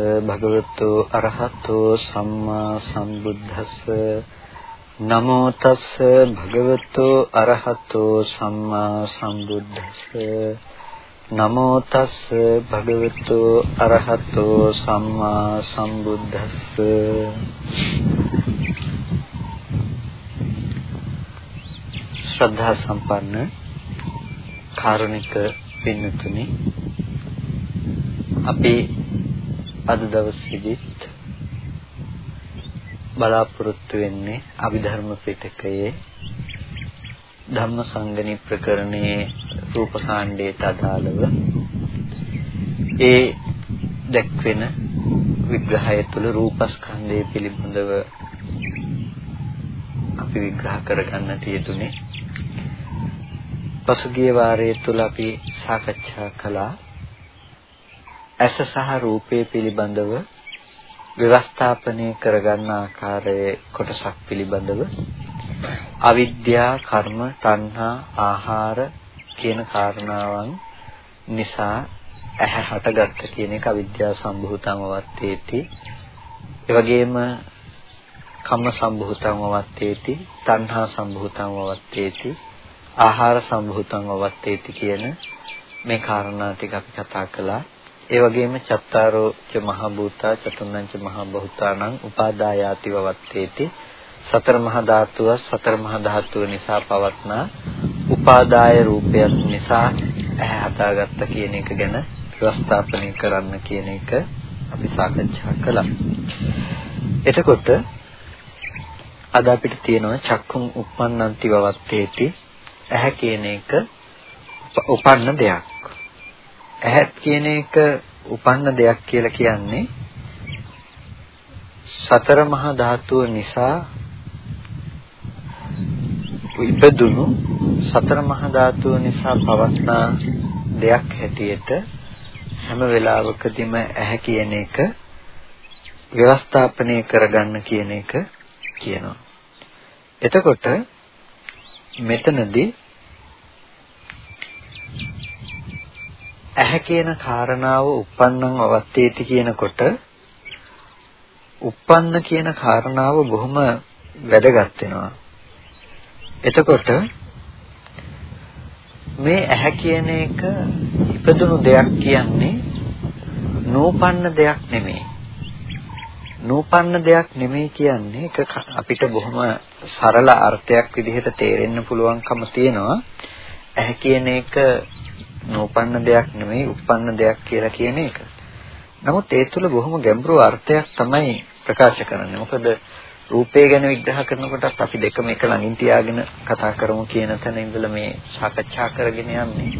නමෝ තස් භගවතු අරහතෝ සම්මා සම්බුද්දස්ස. නමෝ තස් භගවතු අරහතෝ සම්මා සම්බුද්දස්ස. නමෝ තස් භගවතු අරහතෝ සම්මා සම්බුද්දස්ස. ශ්‍රද්ධා සම්පන්න කාරුණික පින්තුනි අපි අද දවසේදීත් බලාපොරොත්තු වෙන්නේ අභිධර්ම පිටකයේ ධම්මසංගණි ප්‍රකරණයේ රූපකාණ්ඩයට අදාළව ඒ දැක්වෙන විග්‍රහය තුළ රූපස්කන්ධය පිළිබඳව අපි විග්‍රහ කරගන්නට යෙදුනේ පසුගිය වාරයේ තුල අපි සාකච්ඡා කළා ඇස සහ රූපය පිළිබඳව ව්‍යවස්ථාපනය කරගන්න ආකාරයේ කොටසක් පිළිබඳව අවිද්‍යා කර්ම තණ්හා ආහාර කියන කාරණාවන් නිසා ඇහැ හටගත්ත කියන එක අවිද්‍යා සම්භූතම වත්තේති ඒ වගේම කම්ම සම්භූතම වත්තේති තණ්හා සම්භූතම වත්තේති ආහාර සම්භූතම වත්තේති කියන මේ කාරණා ටික අපි කතා කළා. ඒ වගේම චත්තාරෝ ච මහ භූතා චතුර්ණං ච මහ භූතානං උපාදායාතිව වත්තේති සතර මහා ධාතුව සතර මහා ධාතුව නිසා පවත්නා උපාදාය රූපයක් නිසා ඇහැ හදාගත්ත කියන එක ගැන ප්‍රස්තාපනය කරන්න කියන එක අපි සාකච්ඡා කළා. එතකොට අද අපිට තියෙනවා චක්කුම් uppannanti වවත්තේති ඇහැ කියන එක උපන්න දෙයක්. ඇහත් කියන එක උපන්න දෙයක් කියලා කියන්නේ සතර මහා ධාතුව නිසා ඉපදුණු සතර මහා ධාතුව නිසා පවස්නා දෙයක් හැටියට හැම වෙලාවකදීම ඇහැ කියන එක ව්‍යවස්ථාපනය කරගන්න කියන එක කියනවා. එතකොට මෙතනදී ඇහැ කියන කාරණාව uppannam අවත්තේති කියනකොට uppන්න කියන කාරණාව බොහොම වැදගත් වෙනවා. එතකොට මේ ඇහැ කියන එක ඉපදුණු දෙයක් කියන්නේ නූපන්න දෙයක් නෙමෙයි. නූපන්න දෙයක් නෙමෙයි කියන්නේ ඒක අපිට බොහොම සරල අර්ථයක් විදිහට තේරෙන්න පුළුවන්කම තියෙනවා. ඇහැ කියන එක නූපන්න දෙයක් නෙමෙයි උප්පන්න දෙයක් කියලා කියන එක. නමුත් ඒ තුල බොහොම ගැඹුරු අර්ථයක් තමයි ප්‍රකාශ කරන්නේ. මොකද රූපය ගැන විග්‍රහ කරනකොටත් අපි දෙකම එක ළඟින් තියාගෙන කතා කරමු කියන තැන ඉඳලා මේ සාකච්ඡා කරගෙන යන්නේ.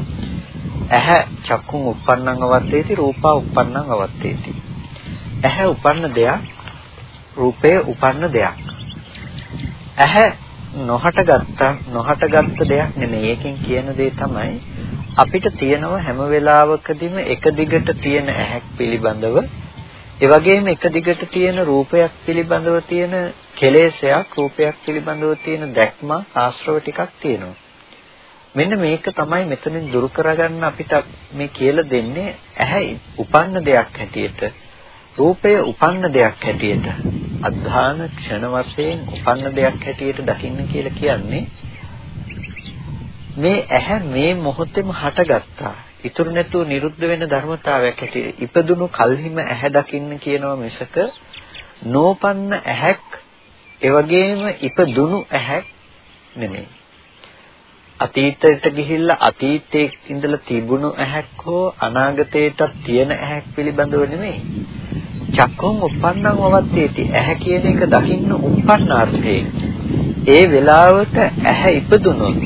ඇහැ චක්කුන් uppannං අවත්තේති රූපා uppannං අවත්තේති. ඇහැ උපන්න දෙයක් රූපය උපන්න දෙයක්. ඇහැ නොහටගත්ත නොහටගත්ත දෙයක් නෙමෙයි. ඒකෙන් කියන දේ තමයි අපිට තියෙනව හැම වෙලාවකදීම එක දිගට තියෙන ඇහැක් පිළිබඳව ඒ වගේම එක දිගට තියෙන රූපයක් පිළිබඳව තියෙන කෙලෙසයක් රූපයක් පිළිබඳව තියෙන දැක්ම ආශ්‍රව ටිකක් තියෙනවා. මෙන්න මේක තමයි මෙතනින් දුරු කරගන්න අපිට මේ කියලා දෙන්නේ ඇහැ උපන්න දෙයක් හැටියට රූපය උපන්න දෙයක් හැටියට අධධාන ක්ෂණ වශයෙන් උපන්න දෙයක් හැටියට දකින්න කියලා කියන්නේ මේ ඇහැ මේ මොහොතේම හටගත්තා. ඉතුරු නැතුව නිරුද්ධ වෙන ධර්මතාවයක් හැටියට ඉපදුණු කල්හිම ඇහැ දකින්න කියනවා මිසක නෝපන්න ඇහැක් එවැගේම ඉපදුණු ඇහැක් නෙමෙයි. අතීතයට ගිහිල්ලා අතීතයේ ඉඳලා තිබුණු ඇහැක් හෝ අනාගතයටත් තියෙන ඇහැක් පිළිබඳව නෙමෙයි. චක්කම් උප්පන්නං වවත්තේති ඇහැ කියන එක දකින්න උප්පන්නාර්ථේ. ඒ වෙලාවට ඇහැ ඉපදුනොත්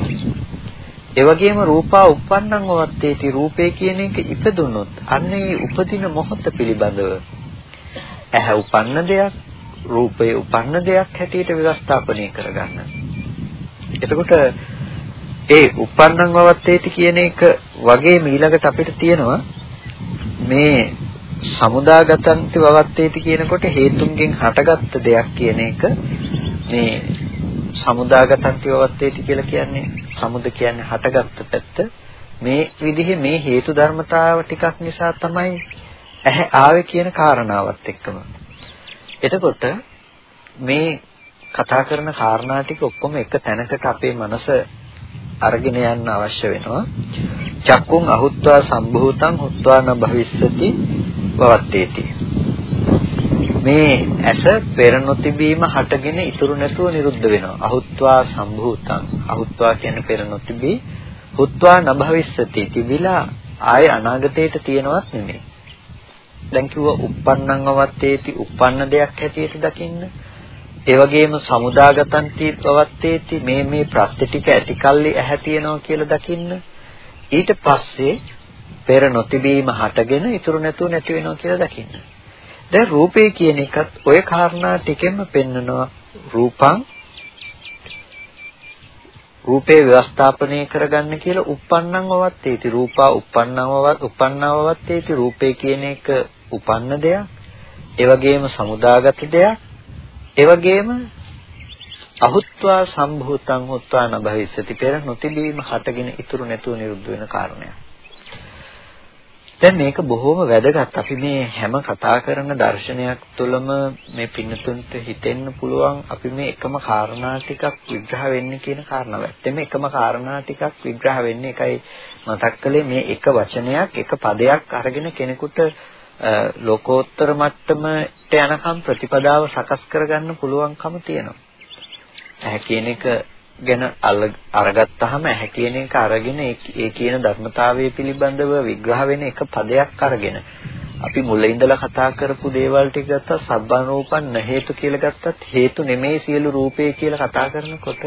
ඒ වගේම රූපා uppannං වත්තේති රූපේ කියන එක ඉපදුනොත් අන්න ඒ උපදින මොහොත පිළිබඳව ඇහැ උපන්න දෙයක් රූපය උපන්න දෙයක් හැටියට ව්‍යවස්ථාපනය කරගන්න. එතකොට ඒ uppannං වත්තේති කියන එක වගේ ඊළඟට අපිට තියෙනවා මේ සමුදාගතන්ති වවත්තේති කියනකොට හේතුන්ගෙන් හටගත්ත දෙයක් කියන එක මේ සමුදාගතන් කියවත්තේටි කියලා කියන්නේ සමුද කියන්නේ හටගත්ත පැත්ත මේ විදිහේ මේ හේතු ධර්මතාව ටිකක් නිසා තමයි ඇහැ ආවේ කියන කාරණාවත් එක්කම. එතකොට මේ කතා කරන කාරණා ටික ඔක්කොම එක තැනකට අපේ මනස අරගෙන යන්න අවශ්‍ය වෙනවා. චක්කුන් අහුත්වා සම්භූතං හුත්වා න භවිස්සති වවත්තේති. මේ ඇස පෙර නොතිබීම හටගෙන ඉතුරු නැතුව නිරුද්ධ වෙනවා. අහුත්වා සම්භූතං. අහුත්වා කියන්නේ පෙර නොතිබී හුත්වා න භවිස්සති. තිබිලා ආය අනාගතයට තියෙනවත් නෙමෙයි. දැන් කිව්වා uppannං අවත්තේති uppන්න දෙයක් හැටියට දකින්න. ඒ වගේම සමුදාගතන් තීත්වවත්තේති මේ මේ ප්‍රත්‍ය ටික ඇතිකල්ලි ඇහැ තියෙනවා කියලා දකින්න. ඊට පස්සේ පෙර නොතිබීම හටගෙන ඉතුරු නැතුව නැති වෙනවා කියලා දකින්න. දැන් රූපේ කියන එකත් ওই කාරණා ටිකෙන්ම පෙන්නනවා. රූපං රූපේ ව්‍යවස්ථාපනය කරගන්න කියලා uppannං වවත්තේති රූපා uppannං වවත් uppannං වවත්තේති රූපේ කියන එක උපන්න දෙයක්. ඒ වගේම සමුදාගත දෙයක්. ඒ වගේම අහුත්වා සම්භූතං හුත්වා නභවිස්සති පෙර නොතිබීම හටගෙන ඉතුරු නැතුව නිරුද්ධ වෙන කාරණයක්. දැන් මේක බොහොම වැදගත්. අපි මේ හැම කතා කරන දර්ශනයක් තුළම මේ පින්නතුන්ට හිතෙන්න පුළුවන් අපි මේ එකම කාරණා ටිකක් විග්‍රහ වෙන්නේ කියන කාරණාව. ඇත්තෙම එකම කාරණා ටිකක් විග්‍රහ වෙන්නේ එකයි මතක් කළේ මේ එක වචනයක් එක පදයක් අරගෙන කෙනෙකුට ලෝකෝත්තර මට්ටමට යනකම් ප්‍රතිපදාව සකස් කරගන්න පුළුවන්කම තියෙනවා. ඇහැ කියන එක ගැන අරගත්තාම ඇහැ කියන එක අරගෙන ඒ කියන ධර්මතාවය පිළිබඳව විග්‍රහ වෙන එක පදයක් අරගෙන අපි මුල ඉඳලා කතා කරපු දේවල් ටික ගත්තා සබ්බන් රූපන් හේතු කියලා ගත්තත් හේතු නෙමෙයි සියලු රූපේ කියලා කතා කරනකොට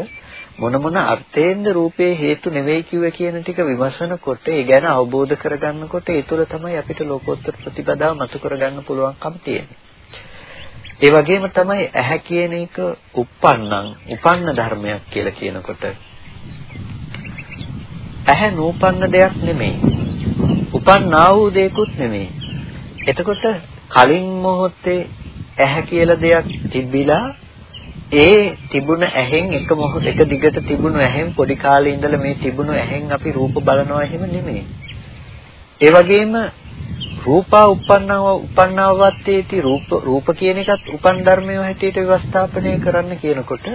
මොන මොන අර්ථයෙන්ද රූපේ හේතු නෙවෙයි කිව්වේ කියන ටික විමසනකොට ඒ ගැන අවබෝධ කරගන්නකොට ඒ තුළ තමයි අපිට ලෝකෝත්තර ප්‍රතිපදාව මතු කරගන්න පුළුවන්කම තියෙන්නේ. ඒ වගේම තමයි ඇහැ කියන එක uppannං උපන්න ධර්මයක් කියලා කියනකොට ඇහැ නූපන්න දෙයක් නෙමෙයි. උපන්නා වූ දෙයක්ුත් නෙමෙයි. එතකොට කලින් මොහොතේ ඇහැ කියලා දෙයක් තිබිලා ඒ තිබුණ ඇහෙන් එක මොහොත එක දිගට තිබුණු ඇහෙන් පොඩි කාලේ ඉඳලා මේ තිබුණු ඇහෙන් අපි රූප බලනවා එහෙම නෙමෙයි. ඒ වගේම රූපා uppannව uppannවවත්තේති රූප රූප කියන එකත් උපන් ධර්මය හැටියට ව්‍යවස්ථාපනය කරන්න කියනකොට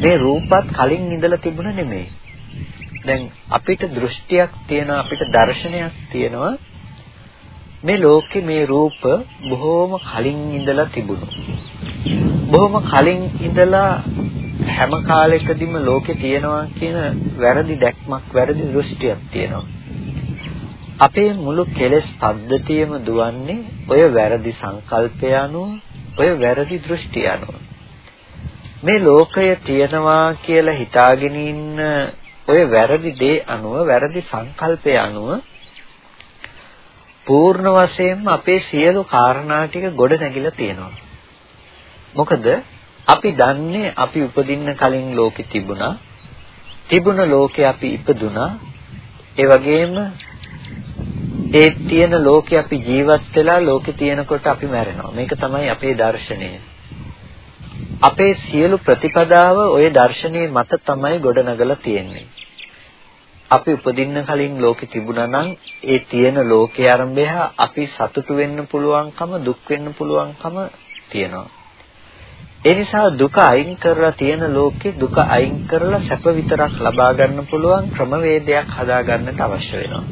මේ රූපත් කලින් ඉඳලා තිබුණ නෙමෙයි. දැන් අපිට දෘෂ්ටියක් තියෙනවා අපිට දර්ශනයක් තියෙනවා මේ ලෝකේ මේ රූප බොහෝම කලින් ඉඳලා තිබුණු. බොහොම කලින් ඉඳලා හැම කාලයකදීම ලෝකේ තියෙනවා කියන වැරදි දැක්මක් වැරදි දෘෂ්ටියක් තියෙනවා. අපේ මුළු කෙලෙස් පද්ධතියම දුවන්නේ ඔය වැරදි සංකල්පය අනුව, ඔය වැරදි දෘෂ්ටිය අනුව. මේ ලෝකය තියෙනවා කියලා හිතාගෙන ඉන්න ඔය වැරදි දේ අනුව, වැරදි සංකල්පය අනුව පූර්ණ වශයෙන්ම අපේ සියලු කාරණා ටික ගොඩ නැගිලා තියෙනවා. මොකද අපි දන්නේ අපි උපදින්න කලින් ලෝකෙ තිබුණා. තිබුණ ලෝකේ අපි ඉපදුනා. ඒ වගේම ඒ තියෙන ලෝකේ අපි ජීවත් වෙලා ලෝකේ තියෙනකොට අපි මැරෙනවා. මේක තමයි අපේ දර්ශනය. අපේ සියලු ප්‍රතිපදාව ওই දර්ශනීය මත තමයි ගොඩනගලා තියෙන්නේ. අපි උපදින්න කලින් ලෝකෙ තිබුණා නම් ඒ තියෙන ලෝකයේ ආරම්භය අපි සතුටු වෙන්න පුළුවන්කම දුක් වෙන්න පුළුවන්කම තියෙනවා. ඒ නිසා දුක අයින් කරලා තියෙන ලෝකේ දුක අයින් කරලා සැප විතරක් ලබා ගන්න පුළුවන් ක්‍රමවේදයක් හදා ගන්නට අවශ්‍ය වෙනවා.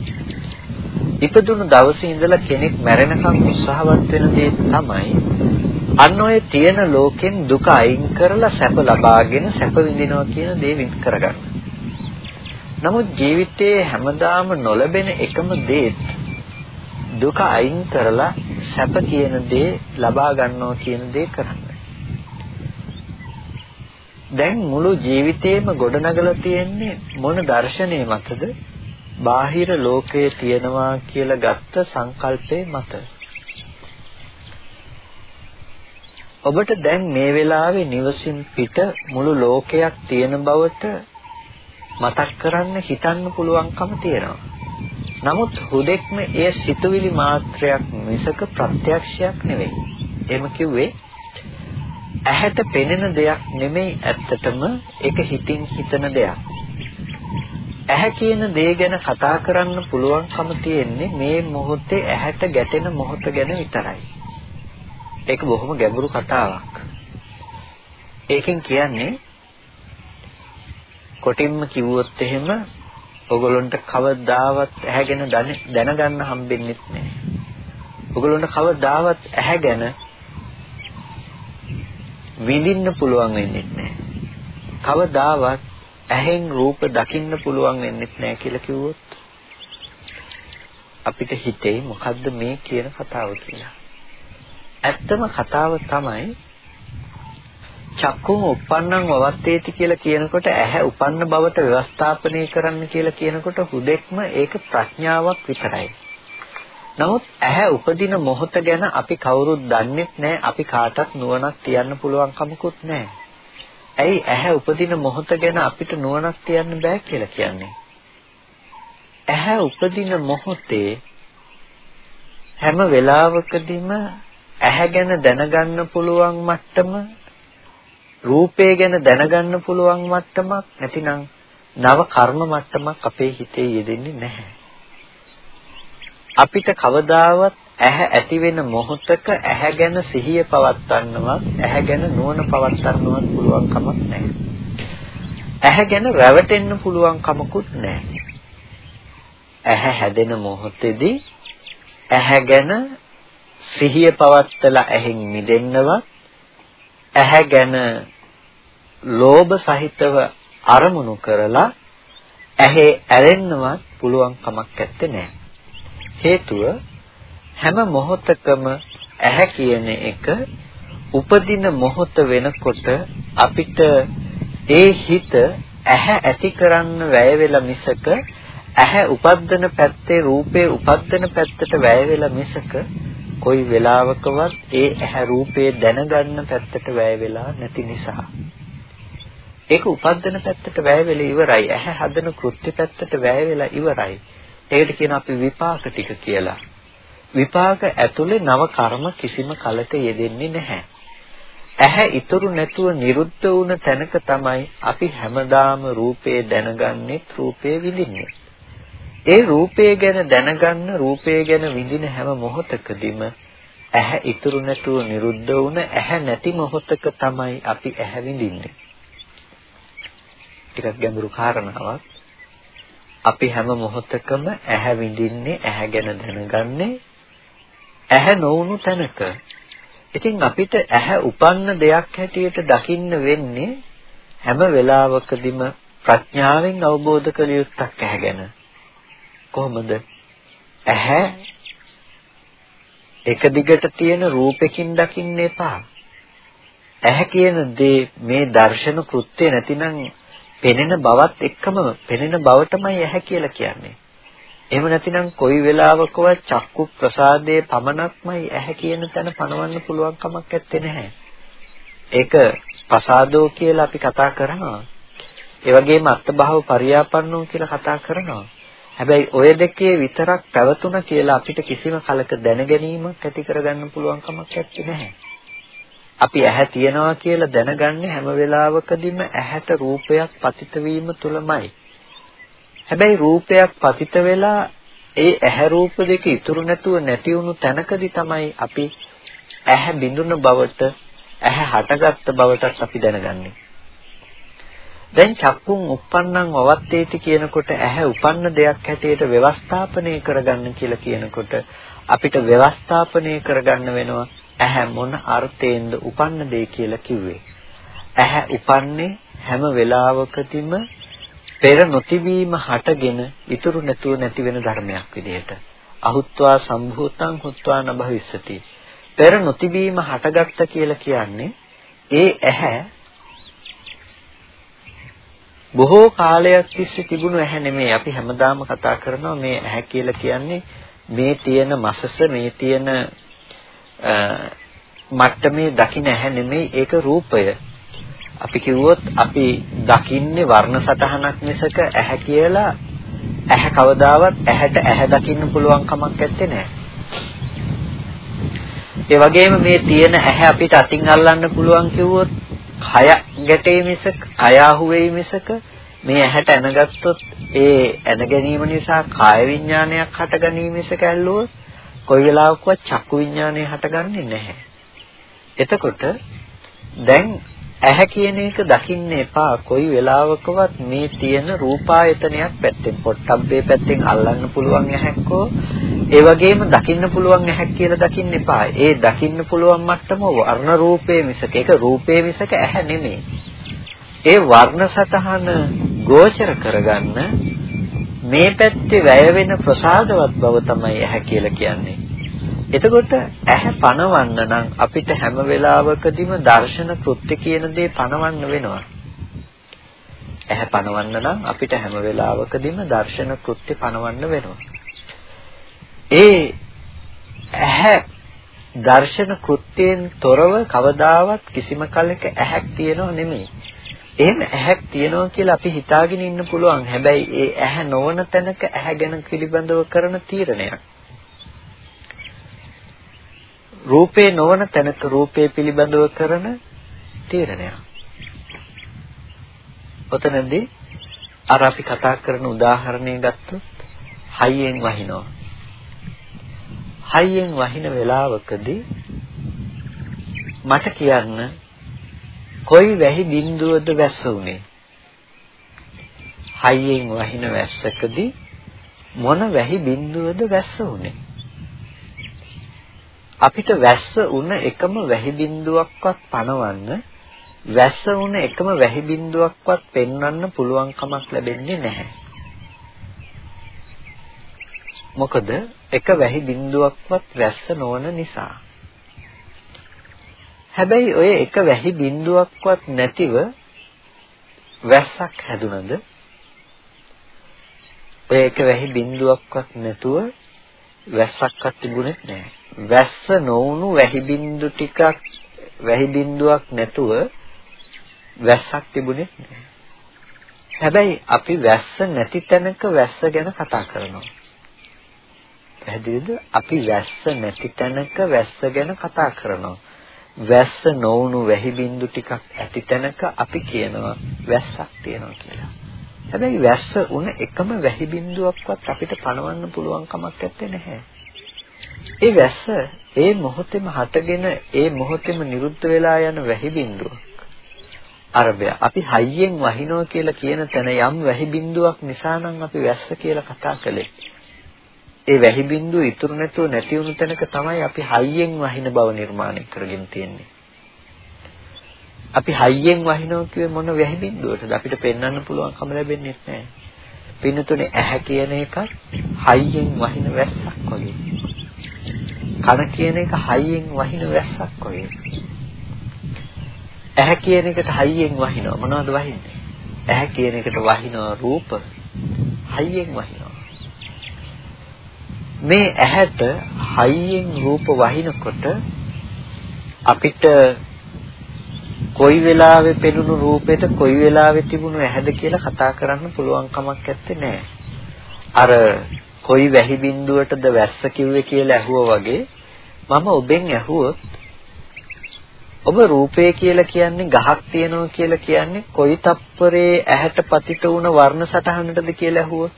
ඉපදුණු දවසේ ඉඳලා කෙනෙක් මැරෙනකම් උත්සාහවත් වෙන දේ තමයි අන්න ඔය තියෙන ලෝකෙන් දුක අයින් කරලා සැප ලබාගෙන සැප විඳිනවා කියන දේ විඳ කරගන්න. නමුත් ජීවිතයේ හැමදාම නොලැබෙන එකම දේ දුක අයින් කරලා සැප කියන දේ ලබා ගන්නවා කියන දේ කරන්න. දැන් මුළු ජීවිතේම ගොඩනගලා තියෙන්නේ මොන දර්ශනය මතද? බාහිර ලෝකයේ තියෙනවා කියලා ගත්ත සංකල්පේ මත. ඔබට දැන් මේ වෙලාවේ නිවසින් පිට මුළු ලෝකයක් තියෙන බවට මතක් කරන්න හිතන්න පුළුවන්කම තියෙනවා. නමුත් හුදෙක්ම එය සිතුවිලි මාත්‍රයක් මිසක ප්‍රත්‍යක්ෂයක් නෙවෙයි. එහෙම කිව්වේ ඇහැට පෙනෙන දෙයක් නෙමෙයි ඇත්තටම ඒක හිතින් හිතන දෙයක්. ඇහැ කියන දේ ගැන කතා කරන්න පුළුවන්කම තියෙන්නේ මේ මොහොතේ ඇහැට ගැටෙන මොහොත ගැන විතරයි. ඒක බොහොම ගැඹුරු කතාවක්. ඒකෙන් කියන්නේ කොටින්ම කිව්වොත් එහෙම ඔගොල්ලන්ට කවදාවත් ඇහැ ගැන දැනගන්න හම්බෙන්නේ නැහැ. ඔගොල්ලන්ට කවදාවත් ඇහැ ගැන විඳින්න පුළුවන් වෙන්නේ නැහැ. කවදාවත් ඇහෙන් රූප දකින්න පුළුවන් වෙන්නේ නැහැ කියලා කිව්වොත් අපිට හිතේ මොකද්ද මේ කියන කතාව කියලා. ඇත්තම කතාව තමයි චක්කුම උප්පන්නං වවත්තේති කියලා කියනකොට ඇහැ උපන්න බවට ව්‍යවස්ථාපනය කරන්න කියලා කියනකොට හුදෙක්ම ඒක ප්‍රඥාවක් විතරයි. නමුත් ඇහැ උපදින මොහොත ගැන අපි කවුරුත් දන්නේ නැහැ. අපි කාටවත් නුවණක් තියන්න පුළුවන් කමකුත් නැහැ. ඇයි ඇහැ උපදින මොහොත ගැන අපිට නුවණක් තියන්න බෑ කියලා කියන්නේ? ඇහැ උපදින මොහොතේ හැම වෙලාවකදීම ඇහැ ගැන දැනගන්න පුළුවන් මට්ටම රූපය ගැන දැනගන්න පුළුවන් මට්ටමක් නැතිනම් නව කර්ම මට්ටමක් අපේ හිතේ යෙදෙන්නේ නැහැ. අපිට කවදාවත් ඇහැ ඇති වෙන මොහොතක ඇහැ ගැන සිහිය පවත්වන්නවත් ඇහැ ගැන නුවණ පවත්වන්නවත් පුළුවන් කමක් නැහැ. ඇහැ ගැන රැවටෙන්න පුළුවන් කමකුත් නැහැ. ඇහැ හැදෙන මොහොතේදී ඇහැ ගැන සිහිය පවත්තලා ඇහෙන් මිදෙන්නවත් ඇහැ ගැන ලෝභ සහිතව අරමුණු කරලා ඇහි ඇලෙන්නවත් පුළුවන් කමක් නැත්තේ හේතුව හැම මොහොතකම ඇහැ කියන එක උපදින මොහොත වෙනකොට අපිට ඒ හිත ඇහැ ඇති කරන්න වැය වෙලා මිසක ඇහැ උපද්දන පැත්තේ රූපේ උපද්දන පැත්තට වැය වෙලා මිසක කොයි වෙලාවකවත් ඒ ඇහැ රූපේ දැනගන්න පැත්තට වැය වෙලා නැති නිසා. ඒක උපද්දන පැත්තට වැය වෙලා ඉවරයි. ඇහැ හදන කෘත්‍ය පැත්තට වැය වෙලා ඉවරයි. ඒකට කියන අපි විපාක ටික කියලා. විපාක ඇතුලේ නව කර්ම කිසිම කලක යෙදෙන්නේ නැහැ. ඇහැ ඉතුරු නැතුව නිරුද්ධ වුණ තැනක තමයි අපි හැමදාම රූපේ දැනගන්නේ රූපේ විඳින්නේ. ඒ රූපය ගැන දැනගන්න රූපය ගැන විඳින හැම මොහොතකදීම ඇහැ ඉතුරු නැතුව නිරුද්ධ වුණ ඇහැ නැති මොහොතක තමයි අපි ඇහැ විඳින්නේ. ටිකක් ගැඹුරු කාරණාවක්. අපි හැම මොහොතකම ඇහැ විඳින්නේ ඇහැ ගැන දැනගන්නේ ඇහැ නොවුණු තැනක. ඉතින් අපිට ඇහැ උපන්න දෙයක් හැටියට දකින්න වෙන්නේ හැම වෙලාවකදීම ප්‍රඥාවෙන් අවබෝධ කළ යුත්තක් ඇහැ ගැන. කොහොමද? ඇහැ එක දිගට තියෙන රූපකින් දකින්න එපා. ඇහැ කියන දේ මේ දර්ශන කෘත්‍ය නැතිනම් පෙනෙන බවත් එක්කම පෙනෙන බවටමයි ඇහැ කියලා කියන්නේ. එහෙම නැතිනම් කොයි වෙලාවකවත් චක්කු ප්‍රසාදයේ පමණක්මයි ඇහැ කියන තැන පනවන්න පුළුවන් කමක් නැත්තේ නැහැ. ඒක ප්‍රසාදෝ කියලා අපි කතා කරනවා. ඒ වගේම අත්භව පරියාපන්නෝ කියලා කතා කරනවා. හැබැයි ඔය දෙකේ විතරක් පැවතුන කියලා අපිට කිසිම කලක දැනගැනීමක් ඇති කරගන්න පුළුවන් කමක් නැහැ. අපි ඇහැ තියනවා කියලා දැනගන්නේ හැම වෙලාවකදීම ඇහැට රූපයක් පතිත වීම තුලමයි. හැබැයි රූපයක් පතිත වෙලා ඒ ඇහැ රූප දෙක ඉතුරු නැතුව නැති වුණු තැනකදී තමයි අපි ඇහැ බිඳුන බවට ඇහැ හටගත්ත බවටත් අපි දැනගන්නේ. දැන් චක්කුන් uppannං වවත්තේති කියනකොට ඇහැ උපන්න දෙයක් හැටියට ව්‍යවස්ථාපනය කරගන්න කියලා කියනකොට අපිට ව්‍යවස්ථාපනය කරගන්න වෙනවා ඇහැ මොන අර්ථයෙන්ද උපන්න දෙය කියලා කිව්වේ. ඇහැ උපන්නේ හැම වෙලාවකදීම පෙර නොතිබීම හටගෙන ඉතුරු නැතුව නැති වෙන ධර්මයක් විදිහට. අහුත්වා සම්භූතං හුත්වා නභවිස්සති. පෙර නොතිබීම හටගත්ත කියලා කියන්නේ ඒ ඇහැ බොහෝ කාලයක් තිස්සේ තිබුණු ඇහැ නෙමෙයි. අපි හැමදාම කතා කරනවා මේ ඇහැ කියලා කියන්නේ මේ තියෙන මසස මේ තියෙන මට්ටමේ දකින්න ඇහැ නෙමෙයි. ඒක රූපය. අපි කිව්වොත් අපි දකින්නේ වර්ණ සටහනක් මිසක ඇහැ කියලා ඇහැ කවදාවත් ඇහැට ඇහැ දකින්න පුළුවන් කමක් නැත්තේ නෑ. ඒ වගේම මේ තියෙන ඇහැ අපිට අතින් අල්ලන්න පුළුවන් කිව්වොත් කය ගැටේ මිසක කය අහුවේ මිසක මේ ඇහැට ඇනගත්තොත් ඒ ඇන ගැනීම නිසා කාය විඥානයක් හටගනීමස කැල්ලුවොත් කොයි වෙලාවකවත් චක්කු විඥානය හටගන්නේ නැහැ. එතකොට දැන් ඇහැ කියන එක දකින්න එපා. කොයි වෙලාවකවත් මේ තියෙන රූපායතනයක් පැත්තෙන් පොට්ටබ්බේ පැත්තෙන් අල්ලන්න පුළුවන් ඇහැක්කෝ ඒ වගේම දකින්න පුළුවන් ඇහැක් කියලා දකින්න එපා. ඒ දකින්න පුළුවන් මට්ටම වර්ණ රූපේ මිසක ඒක රූපේ මිසක ඇහැ නෙමෙයි. ඒ වර්ණ සතහන ගෝචර කරගන්න මේ පැත්තේ වැය වෙන ප්‍රසාදවත් බව තමයි ඇහැ කියලා කියන්නේ. එතකොට ඇහැ පණවන්න නම් අපිට හැම වෙලාවකදීම දර්ශන කෘත්‍ය කියන දේ පණවන්න වෙනවා. ඇහැ පණවන්න නම් අපිට හැම වෙලාවකදීම දර්ශන කෘත්‍ය පණවන්න වෙනවා. ඒ ඇහැ දර්ශන කෘත්‍යයෙන් තොරව කවදාවත් කිසිම කලක ඇහැක් තියනව නෙමෙයි. එහෙම ඇහැක් තියනවා කියලා අපි හිතාගෙන ඉන්න පුළුවන්. හැබැයි ඒ ඇහැ නොවන තැනක ඇහැ ගැන පිළිබඳව කරන තීරණයක්. රූපේ නොවන තැනක රූපේ පිළිබඳව කරන තීරණයක්. ඔතනදී අර අපි කතා කරන උදාහරණය ගත්තොත් හයියෙන් වහිනවා. හයියෙන් වහින වෙලාවකදී මට කියන්න කොයි වැහි බිඳුවද වැස්ස උනේ? හයියෙන් වහින වැස්සකදී මොන වැහි බිඳුවද වැස්ස උනේ? අපිට වැස්ස උන එකම වැහි බිඳුවක්වත් පනවන්න වැස්ස උන එකම වැහි බිඳුවක්වත් පෙන්වන්න පුළුවන් කමක් ලැබෙන්නේ නැහැ. මොකද එක වැහි බිඳුවක්වත් වැස්ස නොවන නිසා. හැබැයි ඔය එක වැහි බිඳුවක්වත් නැතිව වැස්සක් හැදුනද ඔය එක වැහි බිඳුවක්වත් නැතුව වැස්සක්වත් තිබුණෙත් නැහැ. වැස්ස නොවුණු වැහි බින්දු ටිකක් වැහි බින්දුවක් නැතුව වැස්සක් තිබුණේ නැහැ. හැබැයි අපි වැස්ස නැති තැනක වැස්ස ගැන කතා කරනවා. පැහැදිලිද? අපි වැස්ස නැති තැනක වැස්ස ගැන කතා කරනවා. වැස්ස නොවුණු වැහි බින්දු ටිකක් ඇති තැනක අපි කියනවා වැස්සක් තියෙනවා කියලා. හැබැයි වැස්ස උන එකම වැහි බින්දුවක්වත් අපිට පණවන්න පුළුවන් කමක් නැත්තේ. ඒ වැස්ස ඒ මොහොතේම හටගෙන ඒ මොහොතේම නිරුද්ධ වෙලා යන වැහි බිඳුවක්. අරබය අපි හයියෙන් වහිනවා කියලා කියන තැන යම් වැහි බිඳුවක් නිසා නම් අපි වැස්ස කියලා කතා කළේ. ඒ වැහි බිඳුව ඉතුරු නැතුව නැති වුණු තැනක තමයි අපි හයියෙන් වහින බව නිර්මාණය කරගෙන තියෙන්නේ. අපි හයියෙන් වහිනවා කියේ මොන වැහි බිඳුවටද අපිට පෙන්වන්න පුළුවන්කම ලැබෙන්නේ නැහැ. පින්නතුනේ ඇහැ කියන එකත් හයියෙන් වහින වැස්සක් වගේ. කන කියන එක හයියෙන් වහින වැස්සක් වගේ. ඇහැ කියන එකට හයියෙන් වහිනවා මොනවද වහින්නේ? ඇහැ කියන එකට වහිනවා රූප හයියෙන් වහිනවා. මේ ඇහැට හයියෙන් රූප වහිනකොට අපිට කොයි වෙලාවෙ පෙනුණු රූපෙට කොයි වෙලාවෙ තිබුණු ඇහැද කියලා කතා කරන්න පුළුවන් කමක් නැත්තේ අර කොයි වැහි බින්දුවටද වැස්ස කිව්වේ කියලා ඇහුවා වගේ මම ඔබෙන් ඇහුවොත් ඔබ රූපය කියලා කියන්නේ ගහක් තියනවා කියලා කියන්නේ කොයි තප්පරේ ඇහැට පතිත වුණ වර්ණ සටහනටද කියලා ඇහුවොත්?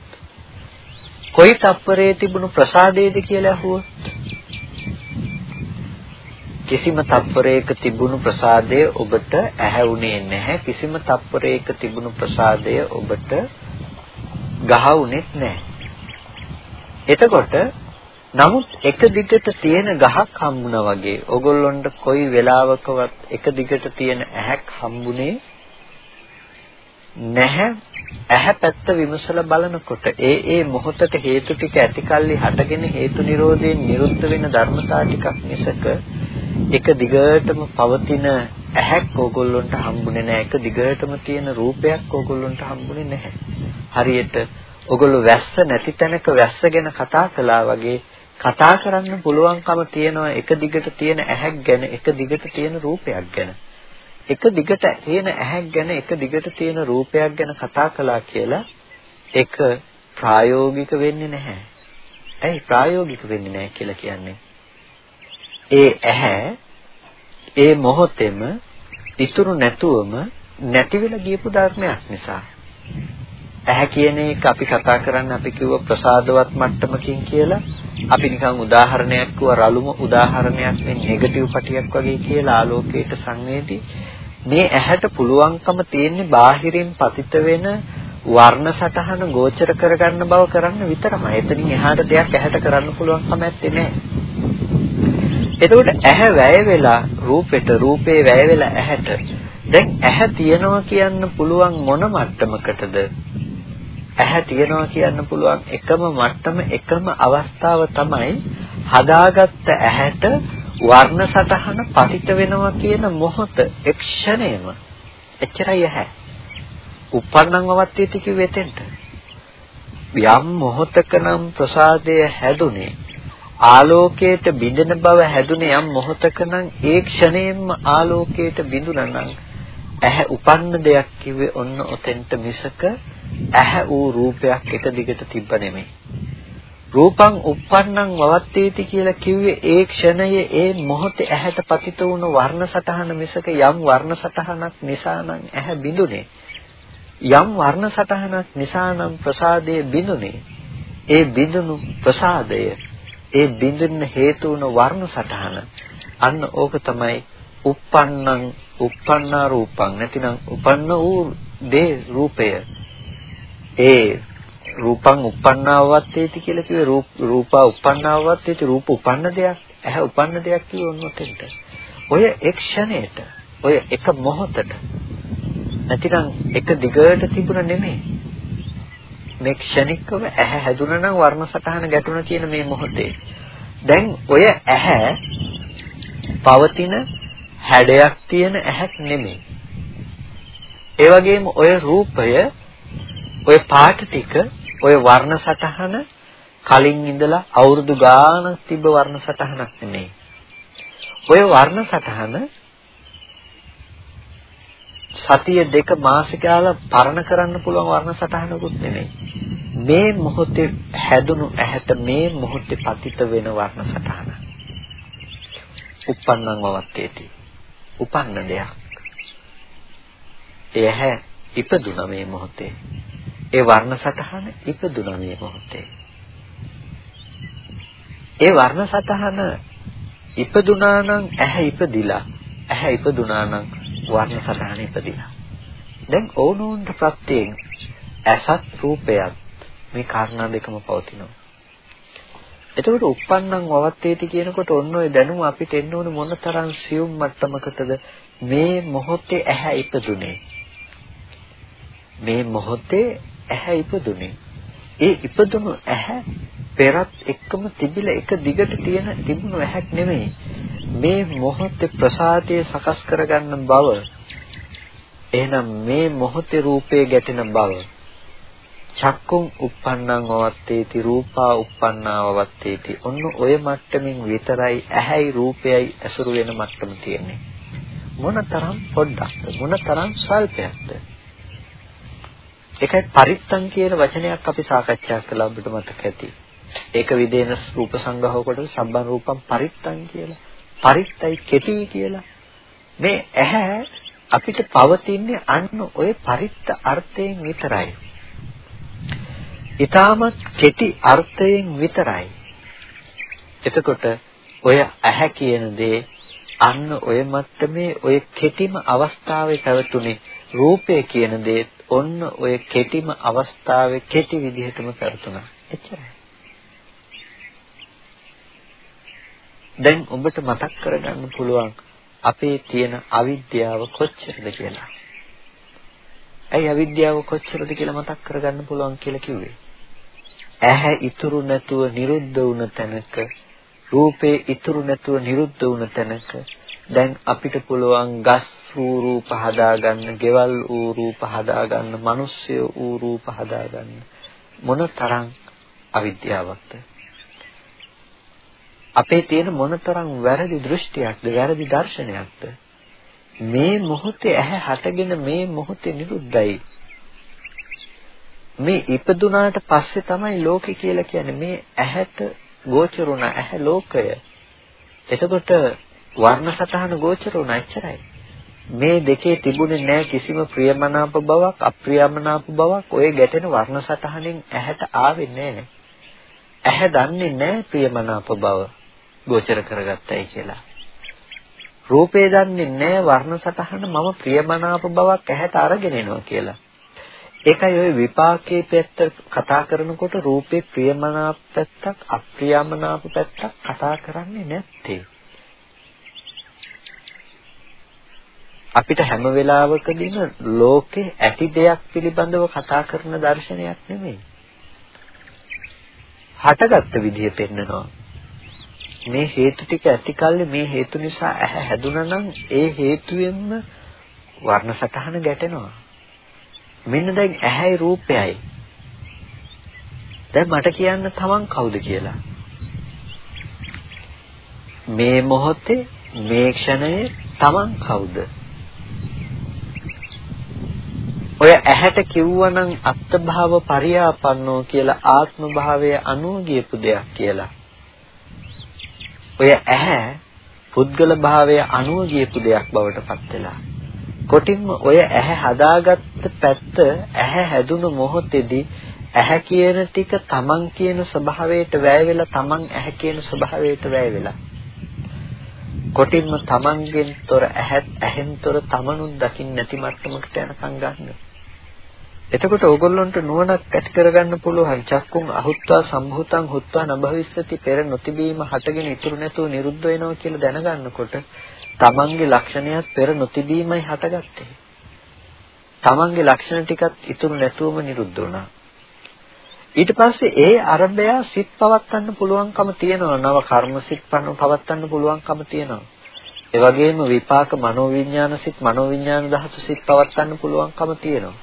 කොයි තප්පරේ තිබුණු ප්‍රසාදයේද කියලා ඇහුවොත්? කිසිම තප්පරයක තිබුණු ප්‍රසාදය ඔබට ඇහැුනේ නැහැ. කිසිම තප්පරයක තිබුණු ප්‍රසාදය ඔබට ගහ උනේත් නැහැ. එතකොට නමුත් එක දිගට තියෙන ගහක් හම්බුණා වගේ ඕගොල්ලොන්ට කොයි වෙලාවකවත් එක දිගට තියෙන ඇහැක් හම්බුනේ නැහැ. ඇහැ පැත්ත විමසලා බලනකොට ඒ ඒ මොහොතට හේතු ටික ඇතිකල්ලි හටගෙන හේතු නිරෝධයෙන් නිරුද්ධ වෙන ධර්මතා ටිකක් මිසක එක දිගටම පවතින ඇහැක් ඕගොල්ලොන්ට හම්බුනේ නැහැ. එක දිගටම තියෙන රූපයක් ඕගොල්ලොන්ට හම්බුනේ නැහැ. හරියට ඔගොල්ලෝ වැස්ස නැති තැනක වැස්ස ගැන කතා කළා වගේ කතා කරන්න පුළුවන්කම තියෙනවා එක දිගට තියෙන ඇහැක් ගැන එක දිගට තියෙන රූපයක් ගැන එක දිගට තියෙන ඇහැක් ගැන එක දිගට තියෙන රූපයක් ගැන කතා කළා කියලා ඒක ප්‍රායෝගික වෙන්නේ නැහැ. ඇයි ප්‍රායෝගික වෙන්නේ නැහැ කියලා කියන්නේ? ඒ ඇහැ ඒ මොහොතේම ඉතුරු නැතුවම නැති වෙලා ගියපු ධර්මයක් නිසා. ඇහැ කියන එක අපි කතා කරන්නේ අපි කිව්ව ප්‍රසාදවත් මට්ටමකින් කියලා. අපි නිකන් උදාහරණයක් කිව්ව රළුම උදාහරණයක් මේ නෙගටිව් පටියක් වගේ කියලා ආලෝකයට සංවේදී. මේ ඇහැට පුළුවන්කම තියෙන්නේ බාහිරින් පතිත වෙන වර්ණ සටහන ගෝචර කරගන්න බව කරන්න විතරමයි. එතනින් එහාට දෙයක් ඇහැට කරන්න පුළුවන් කම නැත්තේ නෑ. එතකොට ඇහැ වැය වෙලා රූපෙට රූපේ වැය වෙලා ඇහැට දැන් ඇහැ තියනවා කියන්න පුළුවන් මොන මට්ටමකටද ඇහැ තියනවා කියන්න පුළුවන් එකම මට්ටම එකම අවස්ථාව තමයි හදාගත්ත ඇහැට වර්ණ සටහන පතිත වෙනවා කියන මොහොත එක්ෂණයම එච්චරයි ඇහැ. උපන්නං අවත්‍යති කිව්වෙ එතෙන්ට යම් මොහොතකනම් ප්‍රසාදය හැදුනේ ආලෝකයට බිඳෙන බව හැදුනේ යම් මොහොතකනම් ඒ ක්ෂණයෙන්ම ආලෝකයට බිඳුනනම් ඇහැ උපන්න දෙයක් කිව්වේ ඔන්න ඔතෙන්ට මිසක ඇහැ ඌ රූපයක් එක දිගට තිබ්බ නෙමෙයි. රූපං uppannං වවත්තේති කියලා කිව්වේ ඒ ක්ෂණයේ ඒ මොහොතේ ඇහැට පතිත වුණු වර්ණ සටහන මිසක යම් වර්ණ සටහනක් නිසා නම් ඇහැ බිඳුනේ. යම් වර්ණ සටහනක් නිසා නම් ප්‍රසාදයේ බිඳුනේ. ඒ බිඳුණු ප්‍රසාදය ඒ බිඳුන්න හේතු වුණු වර්ණ සටහන අන්න ඕක තමයි uppannං uppannā රූපං නැතිනම් උපන්න වූ දේ රූපය ඒ රූපං uppannාවත්තේති කියලා කිව්වේ රූප රූපා uppannාවත්තේති රූප උපන්න දෙයක් ඇහැ උපන්න දෙයක් කියවන්නොතෙන්ට ඔය එක්ෂණයට ඔය එක මොහොතට නැතිනම් එක දිගට තිබුණ නෙමෙයි. මේ ක්ෂණිකව ඇහැ හැදුනා නම් වර්ණ සටහන ගැටුණා කියන මේ මොහොතේ. දැන් ඔය ඇහැ පවතින හැඩයක් තියෙන ඇහක් නෙමෙයි. ඒ වගේම ඔය රූපය ඔය පාට ටික ඔය වර්ණ සටහන කලින් ඉඳලා අවුරුදු ගාණක් තිබ්බ වර්ණ සටහනක් නෙමෙයි. ඔය වර්ණ සටහන සතිය දෙක මාස කාලා පරණ කරන්න පුළුවන් වර්ණ සටහනකුත් නෙමෙයි. මේ මොහොතේ හැදුණු ඇහැට මේ මොහොතේ පතිත වෙන වර්ණ සටහන. උප්පන්නං වවත්තේටි. උපන්න දෙයක්. ඒ ඇහැ ඉපදුන මේ මොහොතේ. ඒ වර්ණ සටහන ඉපදුන මේ මොහොතේ. ඒ වර්ණ සටහන ඉපදුනා නම් ඇහැ ඉපදිලා. ඇහැ ඉපදුනා නම් වර්ණ සටහන ඉපදිලා. දැන් ඕනෝන්ට ප්‍රත්‍යයෙන් ඇසත් රූපයත් මේ කාරණා දෙකම පවතිනවා. එතකොට uppannං වවත්තේති කියනකොට ඔන්න ඔය දැනුම අපිට එන්න ඕන මොනතරම් සියුම් මට්ටමකටද? මේ මොහොතේ ඇහැ ඉපදුනේ. මේ මොහොතේ ඇහැ ඉපදුනේ. ඒ ඉපදුණු ඇහැ පෙරත් එක්කම තිබිලා එක දිගට තියෙන තිබුණු ඇහැක් නෙමෙයි. මේ මොහොතේ ප්‍රසාදයේ සකස් කරගන්න බව එහෙනම් මේ මොහොතේ රූපේ ගැටෙන බව චක්කුම් uppannං වවත්තේති රූපා uppannා වවත්තේති ඔන්න ඔය මට්ටමින් විතරයි ඇහැයි රූපයයි ඇසුරු වෙන මට්ටම තියෙන්නේ. මොනතරම් පොඩ්ඩක්ද? මොනතරම් ස්වල්පයක්ද ඒකයි පරිත්තං කියන වචනයක් අපි සාකච්ඡා කළා ඔබට මතක ඇති. ඒක විදේන රූප සංග්‍රහ කොට සම්බන් රූපම් පරිත්තං කියලා. පරිත්තයි කෙටි කියලා. මේ ඇහැ අපිට පවතින්නේ අන්න ඔය පරිත්ත අර්ථයෙන් විතරයි. ඊටමත් කෙටි අර්ථයෙන් විතරයි. එතකොට ඔය ඇහැ කියන දේ අන්න ඔය මට්ටමේ ඔය කෙටිම අවස්ථාවේ පැවතුනේ රූපය කියන දේ ඔන්න ඔය කෙටිම අවස්ථාවේ කෙටි විදිහටම පැවතුණා. එච්චරයි. දැන් ඔබට මතක් කරගන්න පුළුවන් අපේ තියෙන අවිද්‍යාව කොච්චරද කියලා. ඇයි අවිද්‍යාව කොච්චරද කියලා මතක් කරගන්න පුළුවන් කියලා කිව්වේ? ඇහැ ඉතුරු නැතුව නිරුද්ධ වුණ තැනක රූපේ ඉතුරු නැතුව නිරුද්ධ වුණ තැනක දැන් අපිට පුළුවන් ගස් වූ රූප හදාගන්න, ගෙවල් වූ රූප හදාගන්න, මිනිස්සු වූ රූප හදාගන්න මොනතරම් අවිද්‍යාවක්ද? අපේ තියෙන මොනතරම් වැරදි දෘෂ්ටියක්ද, වැරදි දර්ශනයක්ද? මේ මොහොතේ ඇහැ හටගෙන මේ මොහොතේ නිරුද්ධයි. මේ ඉපදුනාට පස්සේ තමයි ලෝකෙ කියලා කියන්නේ මේ ඇහැට ගෝචරුණ ඇහැ ලෝකය. එතකොට වර්ණ සතහන ගෝචරුණ එච්චරයි. මේ දෙකේ තිබුණේ නැහැ කිසිම ප්‍රියමනාප බවක් අප්‍රියමනාප බවක් ඔය ගැටෙන වර්ණ සටහනෙන් ඇහැට ආවේ නැහැ. ඇහැ දන්නේ නැහැ ප්‍රියමනාප බව ගෝචර කරගත්තයි කියලා. රූපේ දන්නේ නැහැ වර්ණ සටහන මම ප්‍රියමනාප බවක් ඇහැට අරගෙන එනවා කියලා. ඒකයි ওই විපාකයේ පැත්ත කතා කරනකොට රූපේ ප්‍රියමනාප පැත්තක් අප්‍රියමනාප පැත්තක් කතා කරන්නේ නැත්තේ. අපිට හැම වෙලාවකදීම ලෝකේ ඇති දෙයක් පිළිබඳව කතා කරන දර්ශනයක් නෙමෙයි. හටගත්ත විදිය පෙන්නනවා. මේ හේතු ටික ඇතිකල්ලි මේ හේතු නිසා ඇහැ හැදුනා නම් ඒ හේතුවෙන්ම වර්ණ සටහන ගැටෙනවා. මෙන්න දැන් ඇහැයි රූපයයි. දැන් මට කියන්න තමන් කවුද කියලා. මේ මොහොතේ මේ ක්ෂණයේ තමන් කවුද? ඔය ඇහැට කිව්වනම් අත්භාව පරියාපන්නෝ කියලා ආත්ම භාවය අනුව ගියපු දෙයක් කියලා. ඔය ඇහැ පුද්ගල භාවය අනුව ගියපු දෙයක් බවට පත් වෙලා. කොටින්ම ඔය ඇහැ හදාගත්ත පැත්ත ඇහැ හැදුණු මොහොතේදී ඇහැ කියන ටික තමන් කියන ස්වභාවයට වැය වෙලා තමන් ඇහැ කියන ස්වභාවයට වැය වෙලා. කොටින්ම තමන්ගෙන් තොර ඇහත් ඇහෙන් තොර තමනුත් දකින්න නැති මට්ටමකට යනකම් ගන්න. එතකොට ඕගොල්ලන්ට නුවණක් ඇති කරගන්න පුළුවන් චක්කුන් අහුත්වා සම්භූතං හුත්වා නභවිස්සති පෙර නොතිබීම හටගෙන ඉතුරු නැතුව නිරුද්ධ වෙනවා කියලා දැනගන්නකොට තමන්ගේ ලක්ෂණයත් පෙර නොතිබීමයි හටගත්තේ. තමන්ගේ ලක්ෂණ ටිකත් ඉතුරු නැතුවම නිරුද්ධ වුණා. ඊට පස්සේ ඒ අරබය සිත් පවත්වන්න පුළුවන්කම තියෙනවා. නව කර්ම සිත් පවත්වන්න පුළුවන්කම තියෙනවා. ඒ වගේම විපාක මනෝවිඤ්ඤාණ සිත් මනෝවිඤ්ඤාණ ධාතු සිත් පවත්වන්න පුළුවන්කම තියෙනවා.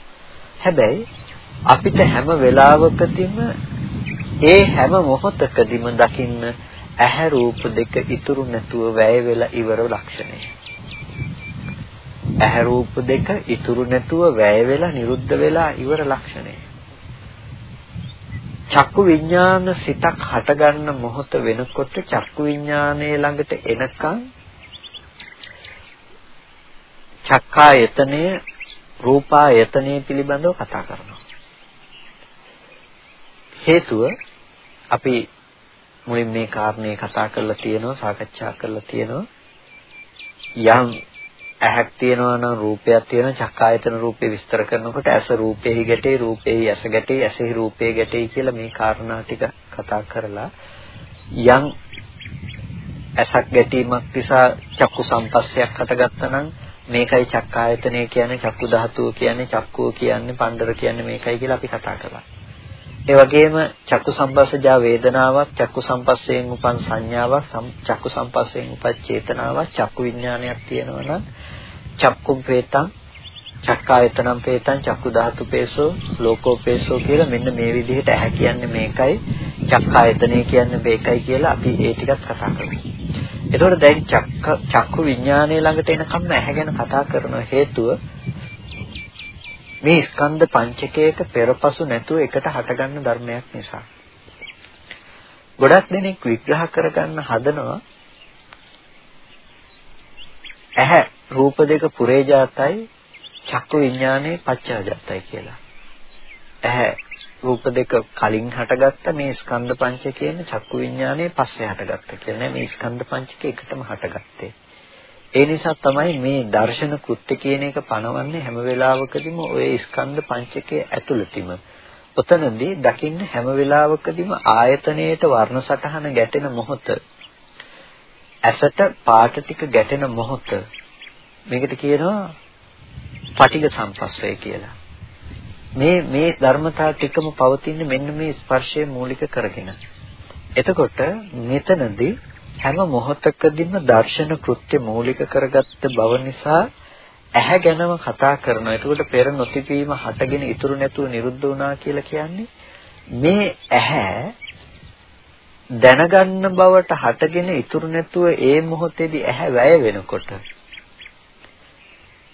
හැබැයි අපිට හැම වෙලාවකදීම ඒ හැම මොහොතකදීම දකින්න ඇහැ රූප දෙක ඉතුරු නැතුව වැය වෙලා ඉවර ලක්ෂණය. ඇහැ රූප දෙක ඉතුරු නැතුව වැය වෙලා නිරුද්ධ වෙලා ඉවර ලක්ෂණය. චක්කු විඥාන සිතක් හටගන්න මොහොත වෙනකොට චක්කු විඥානයේ ළඟට එනකන් චක්කායතනය රූපායතනය පිළිබඳව කතා කරනවා. හේතුව අපි මුලින් මේ කාරණේ කතා කරලා තියෙනවා සාකච්ඡා කරලා තියෙනවා යම් ඇහක් තියෙනවා නම් රූපයක් තියෙනවා චක්කායතන රූපේ විස්තර කරනකොට ඇස රූපෙහි ගැටේ රූපෙහි ඇස ගැටේ ඇසෙහි රූපේ ගැටේ කියලා මේ කාරණා ටික කතා කරලා යම් ඇසක් ගැටීමක් නිසා චක්කු සම්පස්සයක් හටගත්තා නම් මේකයි චක්කායතනය කියන්නේ චක්කු ධාතුව කියන්නේ චක්කුව කියන්නේ පණ්ඩර කියන්නේ මේකයි කියලා අපි කතා කළා. ඒ වගේම චක්කු සම්පස්සජා වේදනාවක් චක්කු සම්පස්සයෙන් උපන් සංඥාවක් චක්කු සම්පස්සයෙන් උපන් චේතනාවක් චක්කු විඥානයක් තියෙනවා නම් චක්කුම් පේතං චක්කායතනම් පේතං චක්කු ධාතු පේසෝ ලෝකෝ පේසෝ කියලා මෙන්න මේ විදිහට ඇහැ කියන්නේ මේකයි චක්කායතනය කියන්නේ මේකයි කියලා අපි ඒ ටිකත් කතා කරමු. එතකොට දැන් චක්ක චක්කු විඥානයේ ළඟට එනකම් ඇහැ ගැන කතා කරන හේතුව මේ ස්කන්ධ පංචකයක පෙරපසු නැතුව එකට හටගන්න ධර්මයක් නිසා. ගොඩක් දෙනෙක් විග්‍රහ කරගන්න හදනවා ඇහැ රූප දෙක පුරේජාතයි චක්කු විඥානේ පච්චාජාතයි කියලා. ඇහැ රූප දෙක කලින් හටගත්ත මේ ස්කන්ධ පංචකයෙන් චක්කු විඥානේ පස්සේ හටගත්ත කියලා. මේ ස්කන්ධ පංචකය එකටම හටගත්තේ. ඒ නිසා තමයි මේ දර්ශන කෘත්‍ය කියන එක පනවන්නේ හැම වෙලාවකදීම ওই ස්කන්ධ පංචකයේ ඇතුළතින්ම. ඔතනදී දකින්න හැම වෙලාවකදීම ආයතනයේට වර්ණ සටහන ගැටෙන මොහොත ඇසට පාට ටික ගැටෙන මොහොත මේකට කියනවා පටිඝ සම්පස්සය කියලා. මේ මේ ධර්මතා ටිකම පවතින්නේ මෙන්න මේ ස්පර්ශය මූලික කරගෙන. එතකොට මෙතනදී හැම මොහොතකදීම දර්ශන කෘත්‍ය මූලික කරගත්ත බව නිසා ඇහැ ගැනම කතා කරනවා. එතකොට පෙර නොතිබීම හටගෙන ඉතුරු නැතුව නිරුද්ධ වුණා කියලා කියන්නේ මේ ඇහැ දැනගන්න බවට හටගෙන ඉතුරු නැතුව ඒ මොහොතේදී ඇහැ වැය වෙනකොට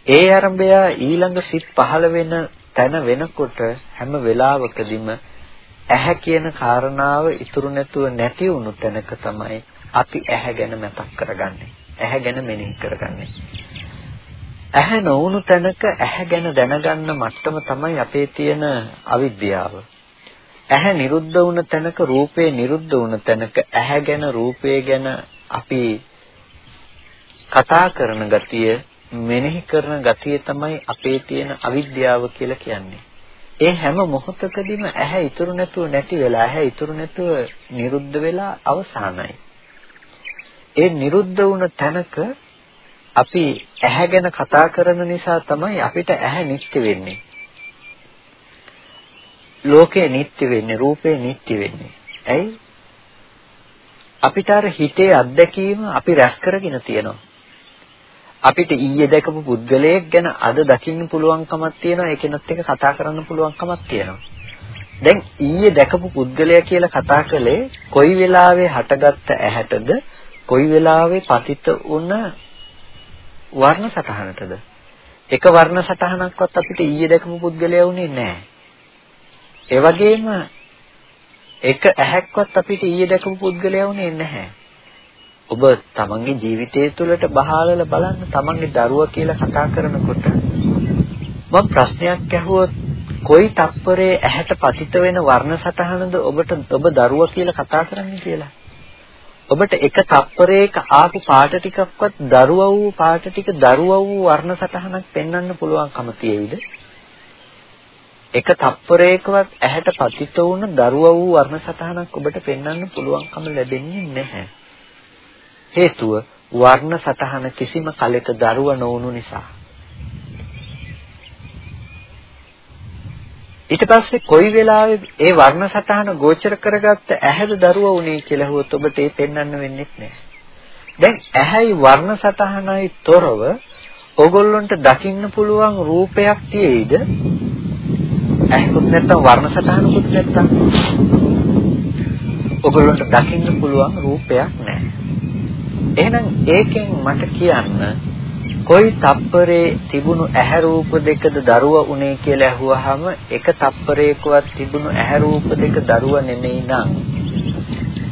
ඒ ආරම්භය ඊළඟ සිත් පහළ වෙන තැන වෙනකොට හැම වෙලාවකදීම ඇහැ කියන කාරණාව ඉතුරු නැතුව නැති වුණු තැනක තමයි අපි ඇහැ ගැන මතක් කරගන්නේ. ඇහැ ගැන මෙනෙහි කරගන්නේ. ඇහැ නොවුණු තැනක ඇහැ ගැන දැනගන්න මට්ටම තමයි අපේ තියෙන අවිද්‍යාව. ඇහැ නිරුද්ධ වුණ තැනක රූපේ නිරුද්ධ වුණ තැනක ඇහැ ගැන රූපේ ගැන අපි කතා කරන ගතිය මෙනෙහි කරන ගතිය තමයි අපේ තියෙන අවිද්‍යාව කියලා කියන්නේ. ඒ හැම මොහොතකදීම ඇහැ ඉතුරු නැතුව නැති වෙලා ඇහැ ඉතුරු නැතුව නිරුද්ධ වෙලා අවසానයි. ඒ නිරුද්ධ වුණ තැනක අපි ඇහැ ගැන කතා කරන නිසා තමයි අපිට ඇහැ නිත්‍ය වෙන්නේ. ලෝකේ නිත්‍ය වෙන්නේ, රූපේ නිත්‍ය වෙන්නේ. ඇයි? අපිට අර හිතේ අත්දැකීම අපි රැස් කරගෙන තියෙනවා. අපිට ඊයේ දැකපු පුද්ගලයෙක් ගැන අද දකින්න පුළුවන්කමක් තියෙනවා ඒකෙනත් එක කතා කරන්න පුළුවන්කමක් තියෙනවා දැන් ඊයේ දැකපු පුද්ගලයා කියලා කතා කළේ කොයි වෙලාවේ හටගත්ත ඇහැටද කොයි වෙලාවේ පතිත වුණ වර්ණ සටහනටද? එක වර්ණ සටහනක්වත් අපිට ඊයේ දැකපු පුද්ගලයා වුණේ නැහැ. ඒ වගේම එක ඇහැක්වත් අපිට ඊයේ දැකපු පුද්ගලයා වුණේ නැහැ. ඔබ තමන්ගේ ජීවිතය තුළට බහාලල බලන්න තමන්ගේ දරුවා කියලා කතා කරනකොට මම ප්‍රශ්නයක් ඇහුවොත් කොයි තප්පරේ ඇහැට පතිත වෙන වර්ණ සටහනද ඔබට ඔබ දරුවා කියලා කතා කරන්නේ කියලා? ඔබට එක තප්පරයක ආපු පාට ටිකක්වත් දරුවා වූ පාට ටික දරුවා වූ වර්ණ සටහනක් පෙන්වන්න පුළුවන්කම තියෙයිද එක තප්පරයකවත් ඇහැට පතිත වුණ දරුවා වූ වර්ණ සටහනක් ඔබට පෙන්වන්න පුළුවන්කම ලැබෙන්නේ නැහැ හේතුව වර්ණ සටහන කිසිම කලෙක දරුව නොවුණු නිසා. ඊට පස්සේ කොයි වෙලාවෙ ඒ වර්ණ සටහන ගෝචර කරගත්ත ඇහැද දරුව උනේ කියලා හුවොත් ඔබට ඒ පෙන්වන්න වෙන්නේ නැහැ. දැන් ඇහැයි වර්ණ සටහනයි තොරව ඕගොල්ලන්ට දකින්න පුළුවන් රූපයක් තියෙයිද? ඇහකුත් නැත්තම් වර්ණ සටහනකුත් නැත්තම් ඔගොල්ලන්ට දකින්න පුළුවන් රූපයක් නැහැ. එහෙනම් ඒකෙන් මට කියන්න කොයි තප්පරේ තිබුණු ඇහැ රූප දෙකද දරුව උනේ කියලා ඇහුවාම එක තප්පරයකවත් තිබුණු ඇහැ රූප දෙක දරුව නෙමෙයි නං.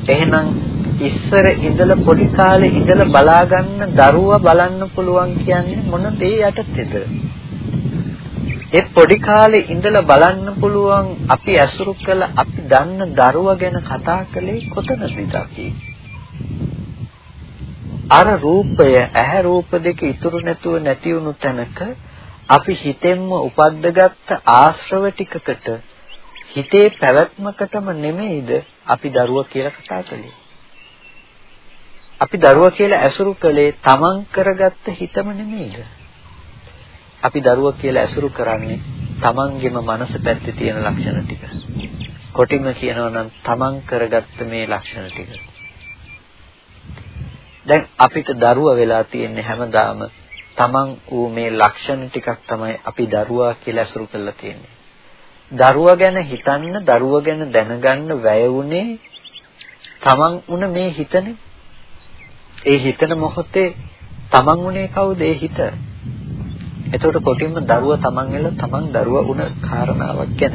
එහෙනම් ඉස්සර ඉඳලා පොඩි කාලේ ඉඳලා බලා ගන්න දරුවා බලන්න පුළුවන් කියන්නේ මොන දේ යටතේද? ඒ පොඩි කාලේ ඉඳලා බලන්න පුළුවන් අපි ඇසුරු කළ අපි දන්න දරුවා ගැන කතා කළේ කොතනද අපි? අර රූපය ඇහැ රූප දෙක ඉතුරු නැතුව නැති වුණු තැනක අපි හිතෙන්ම උපද්දගත්ත ආශ්‍රව ටිකකට හිතේ පැවැත්මකටම නෙමෙයිද අපි දරුවා කියලා කතා කළේ. අපි දරුවා කියලා ඇසුරු කළේ තමන් කරගත්ත හිතම නෙමෙයිද? අපි දරුවා කියලා ඇසුරු කරන්නේ තමන්ගේම මනස පැත්තේ තියෙන ලක්ෂණ ටික. කොටිම කියනවා නම් තමන් කරගත්ත මේ ලක්ෂණ ටික. දැන් අපිට දරුවා වෙලා තියෙන්නේ හැමදාම තමන් ඌ මේ ලක්ෂණ ටිකක් තමයි අපි දරුවා කියලා අසුරු කරලා තියෙන්නේ. දරුවා ගැන හිතන්න, දරුවා ගැන දැනගන්න වැය වුණේ තමන් උන මේ හිතනේ. ඒ හිතන මොහොතේ තමන් උනේ කවුද ඒ හිත? එතකොට කොටින්ම දරුවා තමන් එල තමන් දරුවා උන කාරණාවක් ගැන.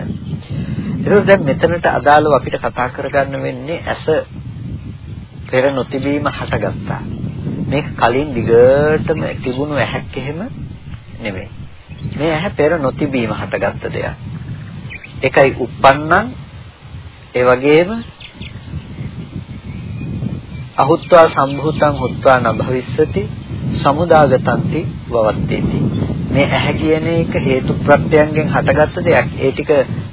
ඒකෝ දැන් මෙතනට අදාළව අපිට කතා කරගන්න වෙන්නේ ඇස පෙර නොතිබීම හටගත්තා. මේක කලින් දිගටම තිබුණු ඇහැක් එහෙම නෙමෙයි. මේ ඇහැ පෙර නොතිබීම හටගත්ත දෙයක්. එකයි uppannam ඒ වගේම අහුත්වා සම්භූතං හුත්වා නභවිස්සති සමුදාගතಂತಿ වවත්තේති මේ ඇහැ කියන එක හේතු ප්‍රත්‍යයෙන් හටගත්ත දෙයක්. ඒ ටික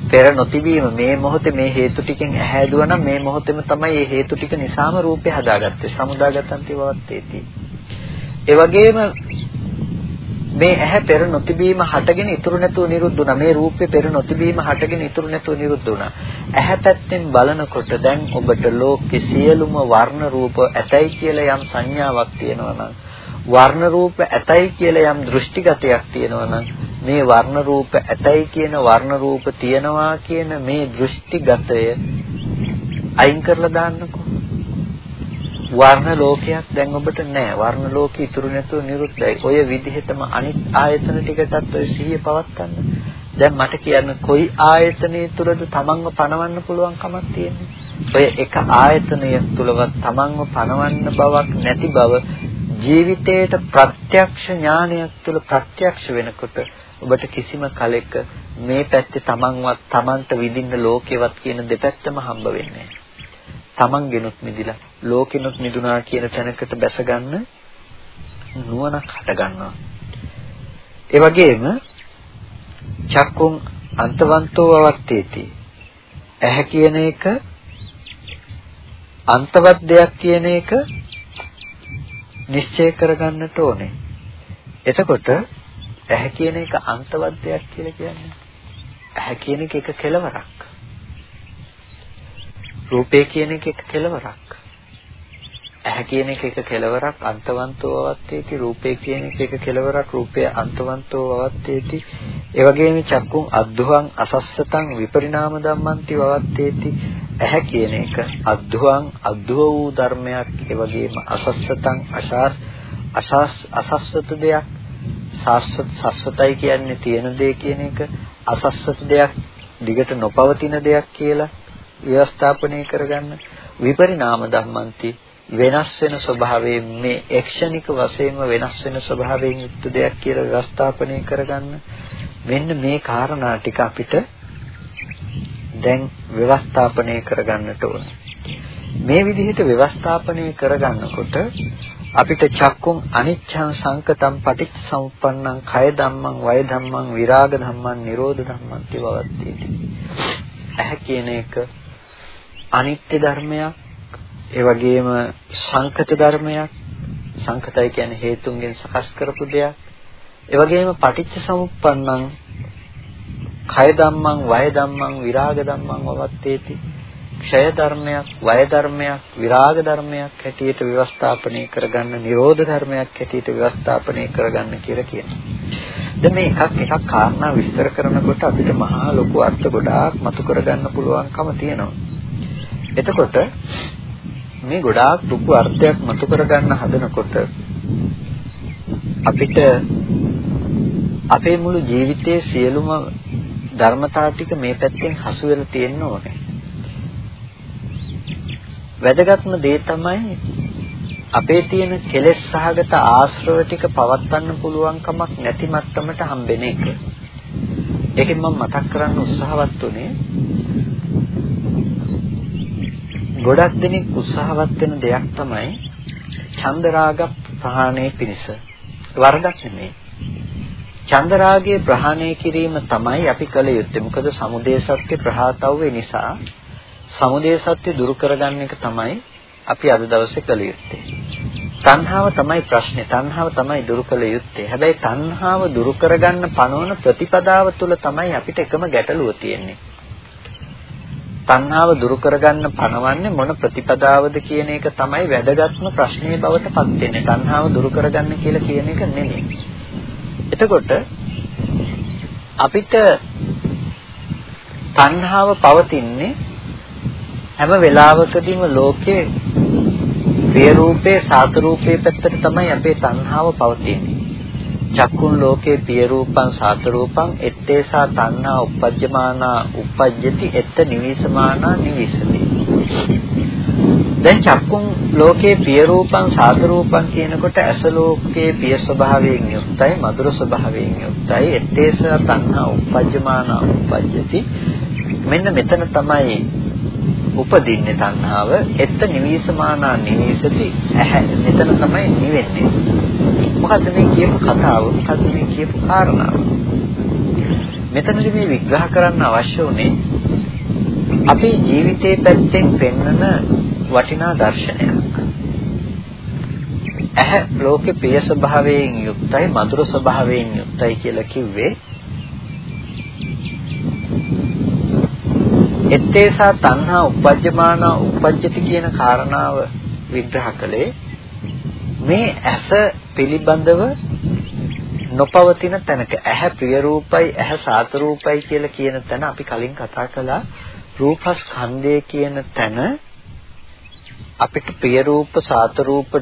පෙර නොතිබීම. මේ මොහොතේ මේ හේතු ටිකෙන් ඇහැදුවා නම් මේ මොහොතේම තමයි මේ හේතු ටික නිසාම රූපේ හදාගත්තේ. සමුදාගතන්ති වවත්තේති ඒ වගේම මේ ඇහැ පෙර නොතිබීම හටගෙන ඉතුරු නැතුව නිරුද්ධ වුණා. මේ රූපේ පෙර නොතිබීම හටගෙන ඉතුරු නැතුව නිරුද්ධ වුණා. ඇහැ පැත්තෙන් බලනකොට දැන් ඔබට ලෝකේ සියලුම වර්ණ රූප ඇතයි කියලා යම් සංඥාවක් තියෙනවා නම් වර්ණ රූප ඇතයි කියලා යම් දෘෂ්ටිගතයක් තියෙනවා නම් මේ වර්ණ රූප ඇතයි කියන වර්ණ රූප තියනවා කියන මේ දෘෂ්ටිගතය අයින් කරලා දාන්නකෝ. වර්ණ ලෝකයක් දැන් ඔබට නැහැ. වර්ණ ලෝකෙ ඉතුරු නැතුව නිරුද්ධයි. ඔය විදිහටම අනිත් ආයතන ටිකටත් ඔය සිහිය පවත්වන්න. දැන් මට කියන්න කොයි ආයතනයේ තුලද තමන්ව පණවන්න පුළුවන් කමක් තියෙන්නේ? ඔය එක ආයතනය තුලවත් තමන්ව පණවන්න බවක් නැති බව ජීවිතේට ප්‍රත්‍යක්ෂ ඥානයක් තුළ ප්‍රත්‍යක්ෂ වෙනකොට ඔබට කිසිම කලෙක මේ පැත්තේ තමන්වත් තමන්ට විඳින්න ලෝකේවත් කියන දෙපැත්තම හම්බ වෙන්නේ නැහැ. තමන්ගෙනුත් මිදිලා ලෝකෙනුත් මිදුණා කියන තැනකට බැසගන්න නුවණක් හට ගන්නවා. ඒ වගේම චක්කුම් අන්තවන්තෝ අවත්තේති. ඇහැ කියන එක අන්තවත් දෙයක් කියන එක නිශ්චය කරගන්නට ඕනේ. එතකොට ඇහැ කියන එක අන්තවත් දෙයක් කියලා කියන්නේ. ඇහැ කියන එක එක කෙලවරක්. රූපේ කියන එක එක කෙලවරක්. ඇහැ කියන එක එක කෙලවරක් අන්තවන්තෝ අවත්තේති රූපේ කියන එක එක කෙලවරක් රූපය අන්තවන්තෝ අවත්තේති. ඒ වගේම චක්කුම් අද්දුහං අසස්සතං විපරිණාම ධම්මන්ති වවත්තේති ඇහැ කියන එක අද්දුහං අද්දුව වූ ධර්මයක් ඒ වගේම අසස්සතං අශාස් අශාස් අසස්සත දෙයක්. සාස්වත සස්සතයි කියන්නේ තියෙන දේ කියන එක. අසස්සත දෙයක් දිගට නොපවතින දෙයක් කියලා ව්‍යවස්ථාපනය කරගන්න. විපරිණාම ධම්මන්ති වෙනස් වෙන ස්වභාවයෙන් මේ එක්ෂණික වශයෙන්ම වෙනස් වෙන ස්වභාවයෙන් යුක්ත දෙයක් කියලා ව්‍යවස්ථාපනය කරගන්න. මෙන්න මේ කාරණා ටික අපිට දැන් ව්‍යවස්ථාපනය කරගන්නට ඕන. මේ විදිහට ව්‍යවස්ථාපනය කරගන්නකොට අපිට චක්කුම් අනිච්ඡං සංකතම් පටිච්ච සමුප්පන්නං කය ධම්මං වය ධම්මං විරාග ධම්මං නිරෝධ ධම්මං තිවවත්තේති ඇහැ කියන එක අනිත්‍ය ධර්මයක්. ඒ වගේම සංකත ධර්මයක් සංකතයි කියන්නේ හේතුන්ගෙන් සකස් කරපු දෙයක් ඒ වගේම පටිච්ච සමුප්පන්නං කය ධම්මං වය ධම්මං විරාග ධම්මං වවත්තේති ක්ෂය ධර්මයක් වය ධර්මයක් විරාග ධර්මයක් හැටියට ව්‍යවස්ථාපනය කරගන්න නිරෝධ ධර්මයක් හැටියට ව්‍යවස්ථාපනය කරගන්න කියලා කියනවා. දැන් මේ එකක් එකක් කාරණා විස්තර කරනකොට අපිට මහා ලොකු අර්ථ ගොඩාක් මතු කරගන්න පුළුවන්කම තියෙනවා. එතකොට මේ ගොඩාක් ලොකු අර්ථයක් මතු කරගන්න හදනකොට අපිට අපේ මුළු ජීවිතයේ සියලුම ධර්මතාව ටික මේ පැත්තෙන් හසු වෙලා තියෙන්න ඕනේ. වැදගත්ම දේ තමයි අපේ තියෙන කෙලෙස් සහගත ආශ්‍රව ටික පවත්වන්න පුළුවන් කමක් නැති මට්ටමට හම්බෙන එක. ඒකෙන් මම මතක් කරන්න උත්සාහවත් උනේ ගොඩක් දෙනෙක් උත්සාහවත් වෙන දෙයක් තමයි චන්දරාග ප්‍රහාණය පිණිස. වරදක් නෙමෙයි. චන්දරාගයේ ප්‍රහාණය කිරීම තමයි අපි කළ යුත්තේ. මොකද සමුදය සත්‍ය ප්‍රහාතව්වේ නිසා සමුදය සත්‍ය දුරු කරගන්න එක තමයි අපි අද දවසේ කළ යුත්තේ. තණ්හාව තමයි ප්‍රශ්නේ. තණ්හාව තමයි දුරු කළ යුත්තේ. හැබැයි තණ්හාව දුරු කරගන්න පනවන ප්‍රතිපදාව තුළ තමයි අපිට එකම ගැටලුව තියෙන්නේ. තණ්හාව දුරු කරගන්න පනවන්නේ මොන ප්‍රතිපදාවද කියන එක තමයි වැදගත්ම ප්‍රශ්නේ බවට පත් වෙන්නේ. තණ්හාව දුරු කරගන්න කියලා කියන එක නෙමෙයි. එතකොට අපිට තණ්හාව පවතින්නේ හැම වෙලාවකදීම ලෝකේ ප්‍රිය රූපේ සාත රූපේ පැත්තට තමයි අපේ තණ්හාව පවතින්නේ. චක්කුන් ලෝකේ පිය රූපං සාත රූපං ettesa තණ්හා uppajjamana uppajjati etta nivisamana nivisati දැන් චක්කුන් ලෝකේ පිය රූපං සාත රූපං කියනකොට ඇස ලෝකේ පිය ස්වභාවයෙන් යුක්තයි මధుර ස්වභාවයෙන් යුක්තයි ettesa තණ්හා uppajjamana uppajjati මෙන්න මෙතන තමයි උපදින්නේ තණ්හාව එත්ත නිවිසමානා නිවිසති. ඇහැ මෙතන තමයි නිවෙන්නේ. මොකද්ද මේ කියපු කතාව? මොකද්ද මේ කියපු කාරණාව? මෙතනදී මේ විග්‍රහ කරන්න අවශ්‍ය උනේ අපේ ජීවිතයේ පැත්තෙන් පෙන්වන වටිනා දර්ශනයක්. ඇහැ ලෝකේ ප්‍රිය ස්වභාවයෙන් යුක්තයි මధుර ස්වභාවයෙන් යුක්තයි කියලා කිව්වේ එත්තේසා තණ්හා උපජ්ජමානා උපජ්ජති කියන කාරණාව විග්‍රහ කළේ මේ ඇස පිළිබඳව නොපවතින තැනක ඇහැ ප්‍රිය රූපයි ඇහැ සාත රූපයි කියලා කියන තැන අපි කලින් කතා කළා රූපස්කන්ධය කියන තැන අපිට ප්‍රිය රූප සාත රූප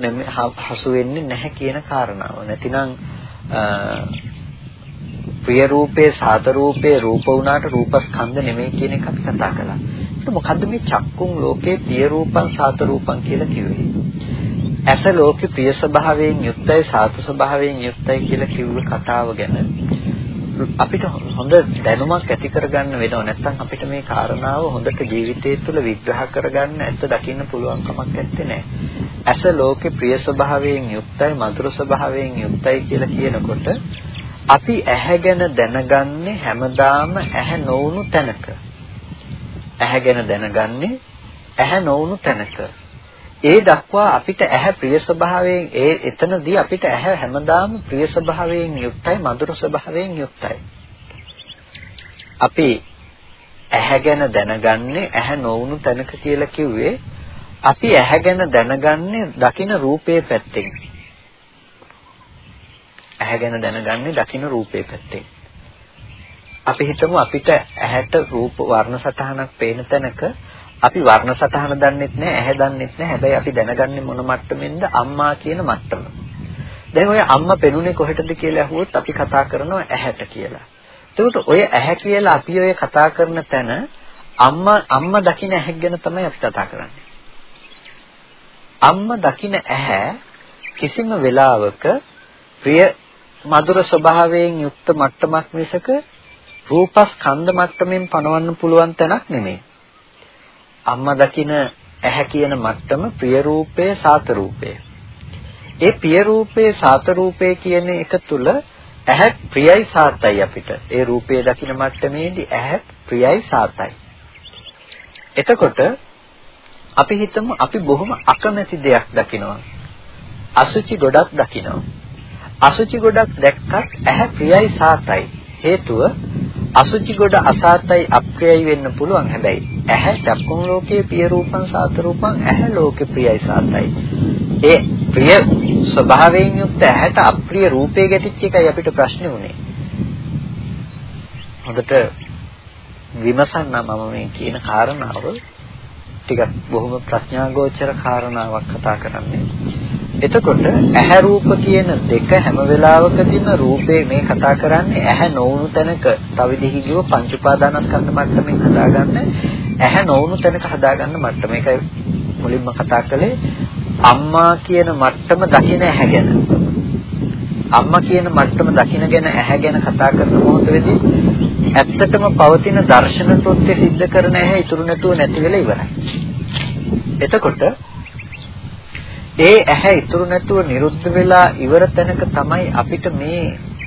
හසු වෙන්නේ නැහැ කියන කාරණාව. නැතිනම් ප්‍රිය රූපේ සාත රූපේ රූප වුණාට රූපස්කන්ධ නෙමෙයි කියන එක අපි කතා කළා. ඒක මොකද්ද මේ චක්කුම් ලෝකේ ප්‍රිය රූපං සාත රූපං කියලා කිව්වේ? ඇස ලෝකේ ප්‍රිය ස්වභාවයෙන් යුක්තයි සාතු ස්වභාවයෙන් යුක්තයි කියලා කිව්ව කතාව ගැන අපිට හොඳ දැනුමක් ඇති කරගන්න වෙනව නැත්නම් අපිට මේ කාරණාව හොඳට ජීවිතය තුළ විග්‍රහ කරගන්න ඇත්ත දකින්න පුළුවන් කමක් නැත්තේ නෑ. ඇස ලෝකේ ප්‍රිය ස්වභාවයෙන් යුක්තයි මధుර ස්වභාවයෙන් යුක්තයි කියලා කියනකොට අපි ඇහැ ගැන දැනගන්නේ හැමදාම ඇහැ නොවුණු තැනක. ඇහැ ගැන දැනගන්නේ ඇහැ නොවුණු තැනක. ඒ දක්වා අපිට ඇහැ ප්‍රිය ස්වභාවයෙන් ඒ එතනදී අපිට ඇහැ හැමදාම ප්‍රිය ස්වභාවයෙන් යුක්තයි මధుර ස්වභාවයෙන් යුක්තයි. අපි ඇහැ ගැන දැනගන්නේ ඇහැ නොවුණු තැනක කියලා කිව්වේ අපි ඇහැ ගැන දැනගන්නේ දකින රූපේ පැත්තෙන්. ඇහැ ගැන දැනගන්නේ දකින රූපේ පැත්තෙන්. අපි හිතමු අපිට ඇහැට රූප වර්ණ සටහනක් පේන තැනක අපි වර්ණ සටහන දන්නෙත් නැහැ, ඇහැ දන්නෙත් නැහැ. හැබැයි අපි දැනගන්නේ මොන මට්ටමෙන්ද? අම්මා කියන මට්ටම. දැන් ඔය අම්මා පෙනුනේ කොහෙටද කියලා අහුවොත් අපි කතා කරනවා ඇහැට කියලා. එතකොට ඔය ඇහැ කියලා අපි ඔය කතා කරන තැන අම්මා අම්මා දකින්න ඇහැ ගැන තමයි අපි කතා කරන්නේ. අම්මා දකින්න ඇහැ කිසිම වෙලාවක ප්‍රිය මధుර ස්වභාවයෙන් යුක්ත මට්ටමක් මිසක රූපස්කන්ධ මට්ටමින් පනවන්න පුළුවන් තැනක් නෙමෙයි. අම්මා දකින ඇහැ කියන මට්ටම ප්‍රිය රූපේ සාත රූපේ. ඒ ප්‍රිය රූපේ සාත රූපේ කියන එක තුල ඇහැ ප්‍රියයි සාතයි අපිට. ඒ රූපේ දකින මට්ටමේදී ඇහැ ප්‍රියයි සාතයි. එතකොට අපි හිතමු අපි බොහොම අකමැති දෙයක් දකිනවා. අසුචි ගොඩක් දකිනවා. අසුචි ගොඩක් දැක්කත් ඇහැ ප්‍රියයි සාතයි. හේතුව අසුචි ගොඩ අසාතයි අප්‍රියයි වෙන්න පුළුවන්. හැබැයි ඇහැ චක්කුම් ලෝකයේ පිය රූපං සාත රූපං ඇහැ ලෝකේ ප්‍රියයි සාතයි. ඒ ප්‍රිය ස්වභාවයෙන් යුක්ත ඇහැට අප්‍රිය රූපේ ගැටිච්ච එකයි අපිට ප්‍රශ්නේ උනේ. හොඳට විමසන්න මම මේ කියන කාරණාව ටිකක් බොහොම ප්‍රඥාගෝචර කාරණාවක් කතා කරන්නේ. එතකොට ඇහැ රූප කියන දෙක හැම වෙලාවකදීම රූපේ මේ කතා කරන්නේ ඇහැ නොවුණු තැනක තව විදිහකින් කිව්ව පංච උපාදානස්කන්ධ මට්ටමින් හදාගන්න ඇහැ නොවුණු තැනක හදාගන්න මට්ටම. ඒකයි මුලින්ම කතා කළේ අම්මා කියන මට්ටම දකින ඇහැ ගැන. අම්මා කියන මට්ටම දකින ගැන ඇහැ ගැන කතා කරන මොහොතේදී ඇත්තටම පවතින දර්ශන තොත්ත්‍ය සිද්ධ කරන ඇහැ ඉතුරු නැතුව නැති වෙලා ඉවරයි. එතකොට ඒ ඇහැ ඉතුරු නැතුව නිරුද්ධ වෙලා ඉවර තැනක තමයි අපිට මේ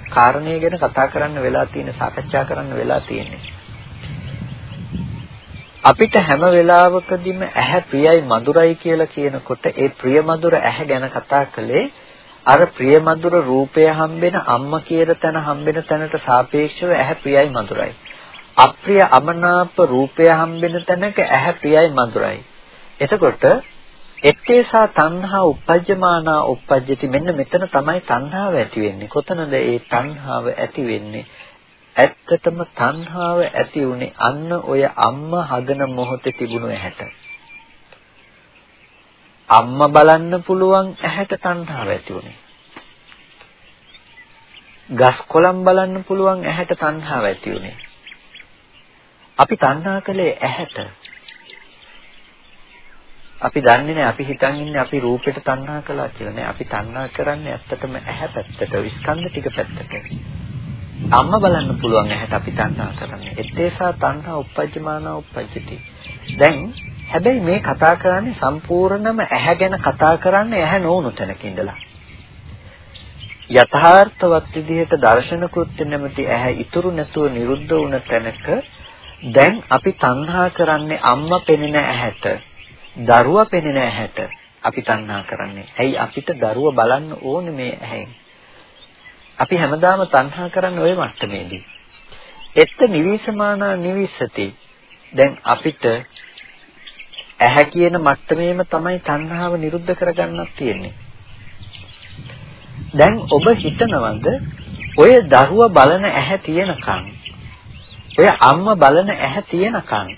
කාරණය ගැන කතා කරන්න වෙලා තියෙන සාකච්ඡා කරන්න වෙලා තියෙන්නේ. අපිට හැම වෙලාවකදීම ඇහැ ප්‍රියයි මధుරයි කියලා කියනකොට ඒ ප්‍රිය මధుර ඇහැ ගැන කතා කළේ අර ප්‍රිය මధుර රූපය හම්බෙන අම්මා කියන තැන හම්බෙන තැනට සාපේක්ෂව ඇහැ ප්‍රියයි මధుරයි. අප්‍රිය අමනාප රූපය හම්බෙන තැනක ඇහැ ප්‍රියයි මధుරයි. එතකොට එත්තේසා තණ්හා උපජ්ජමානා උපජ්ජති මෙන්න මෙතන තමයි තණ්හාව ඇති වෙන්නේ. කොතනද ඒ තණ්හාව ඇති වෙන්නේ? ඇත්තටම තණ්හාව ඇති උනේ අන්න ඔය අම්මා හදන මොහොතේ තිබුණු ඇහැට. අම්මා බලන්න පුළුවන් ඇහැට තණ්හාව ඇති උනේ ගස් කොළන් බලන්න පුළුවන් ඇහැට තණ්හාව ඇති උනේ අපි තණ්හා කළේ ඇහැට. අපි දන්නේ නැහැ අපි හිතන් ඉන්නේ අපි රූපෙට තණ්හා කළා කියලා නේ. අපි තණ්හා කරන්නේ ඇත්තටම ඇහැ පැත්තට, ස්කන්ධ ටික පැත්තට. අම්ම බලන්න පුළුවන් ඇහැට අපි තණ්හා කරන්නේ. එත්තේසා තණ්හා උපජ්ජමානා උපජ්ජති. දැන් හැබැයි මේ කතා කරන්නේ සම්පූර්ණම ඇහැ ගැන කතා කරන්නේ ඇහැ නොවුණු තැනක ඉඳලා. යථාර්ථවත් විදිහට දර්ශන කෘත්‍ය නැමැති ඇහැ ඉතුරු නැතුව නිරුද්ධ වුණ තැනක දැන් අපි තණ්හා කරන්නේ අම්මා පෙනෙන ඇහැට දරුවා පෙනෙන ඇහැට අපි තණ්හා කරන්නේ. ඇයි අපිට දරුවා බලන්න ඕනේ මේ ඇහෙන්? අපි හැමදාම තණ්හා කරන්නේ ওই මට්ටමේදී. එත්ත නිවිසමානා නිවිසති. දැන් අපිට ඇහැ කියන මට්ටමේම තමයි තණ්හාව නිරුද්ධ කරගන්නක් තියෙන්නේ. දැන් ඔබ හිතනවද ඔය දරුවා බලන ඇහැ තියෙනකන් ඔය අම්මා බලන ඇහැ තියෙනකන්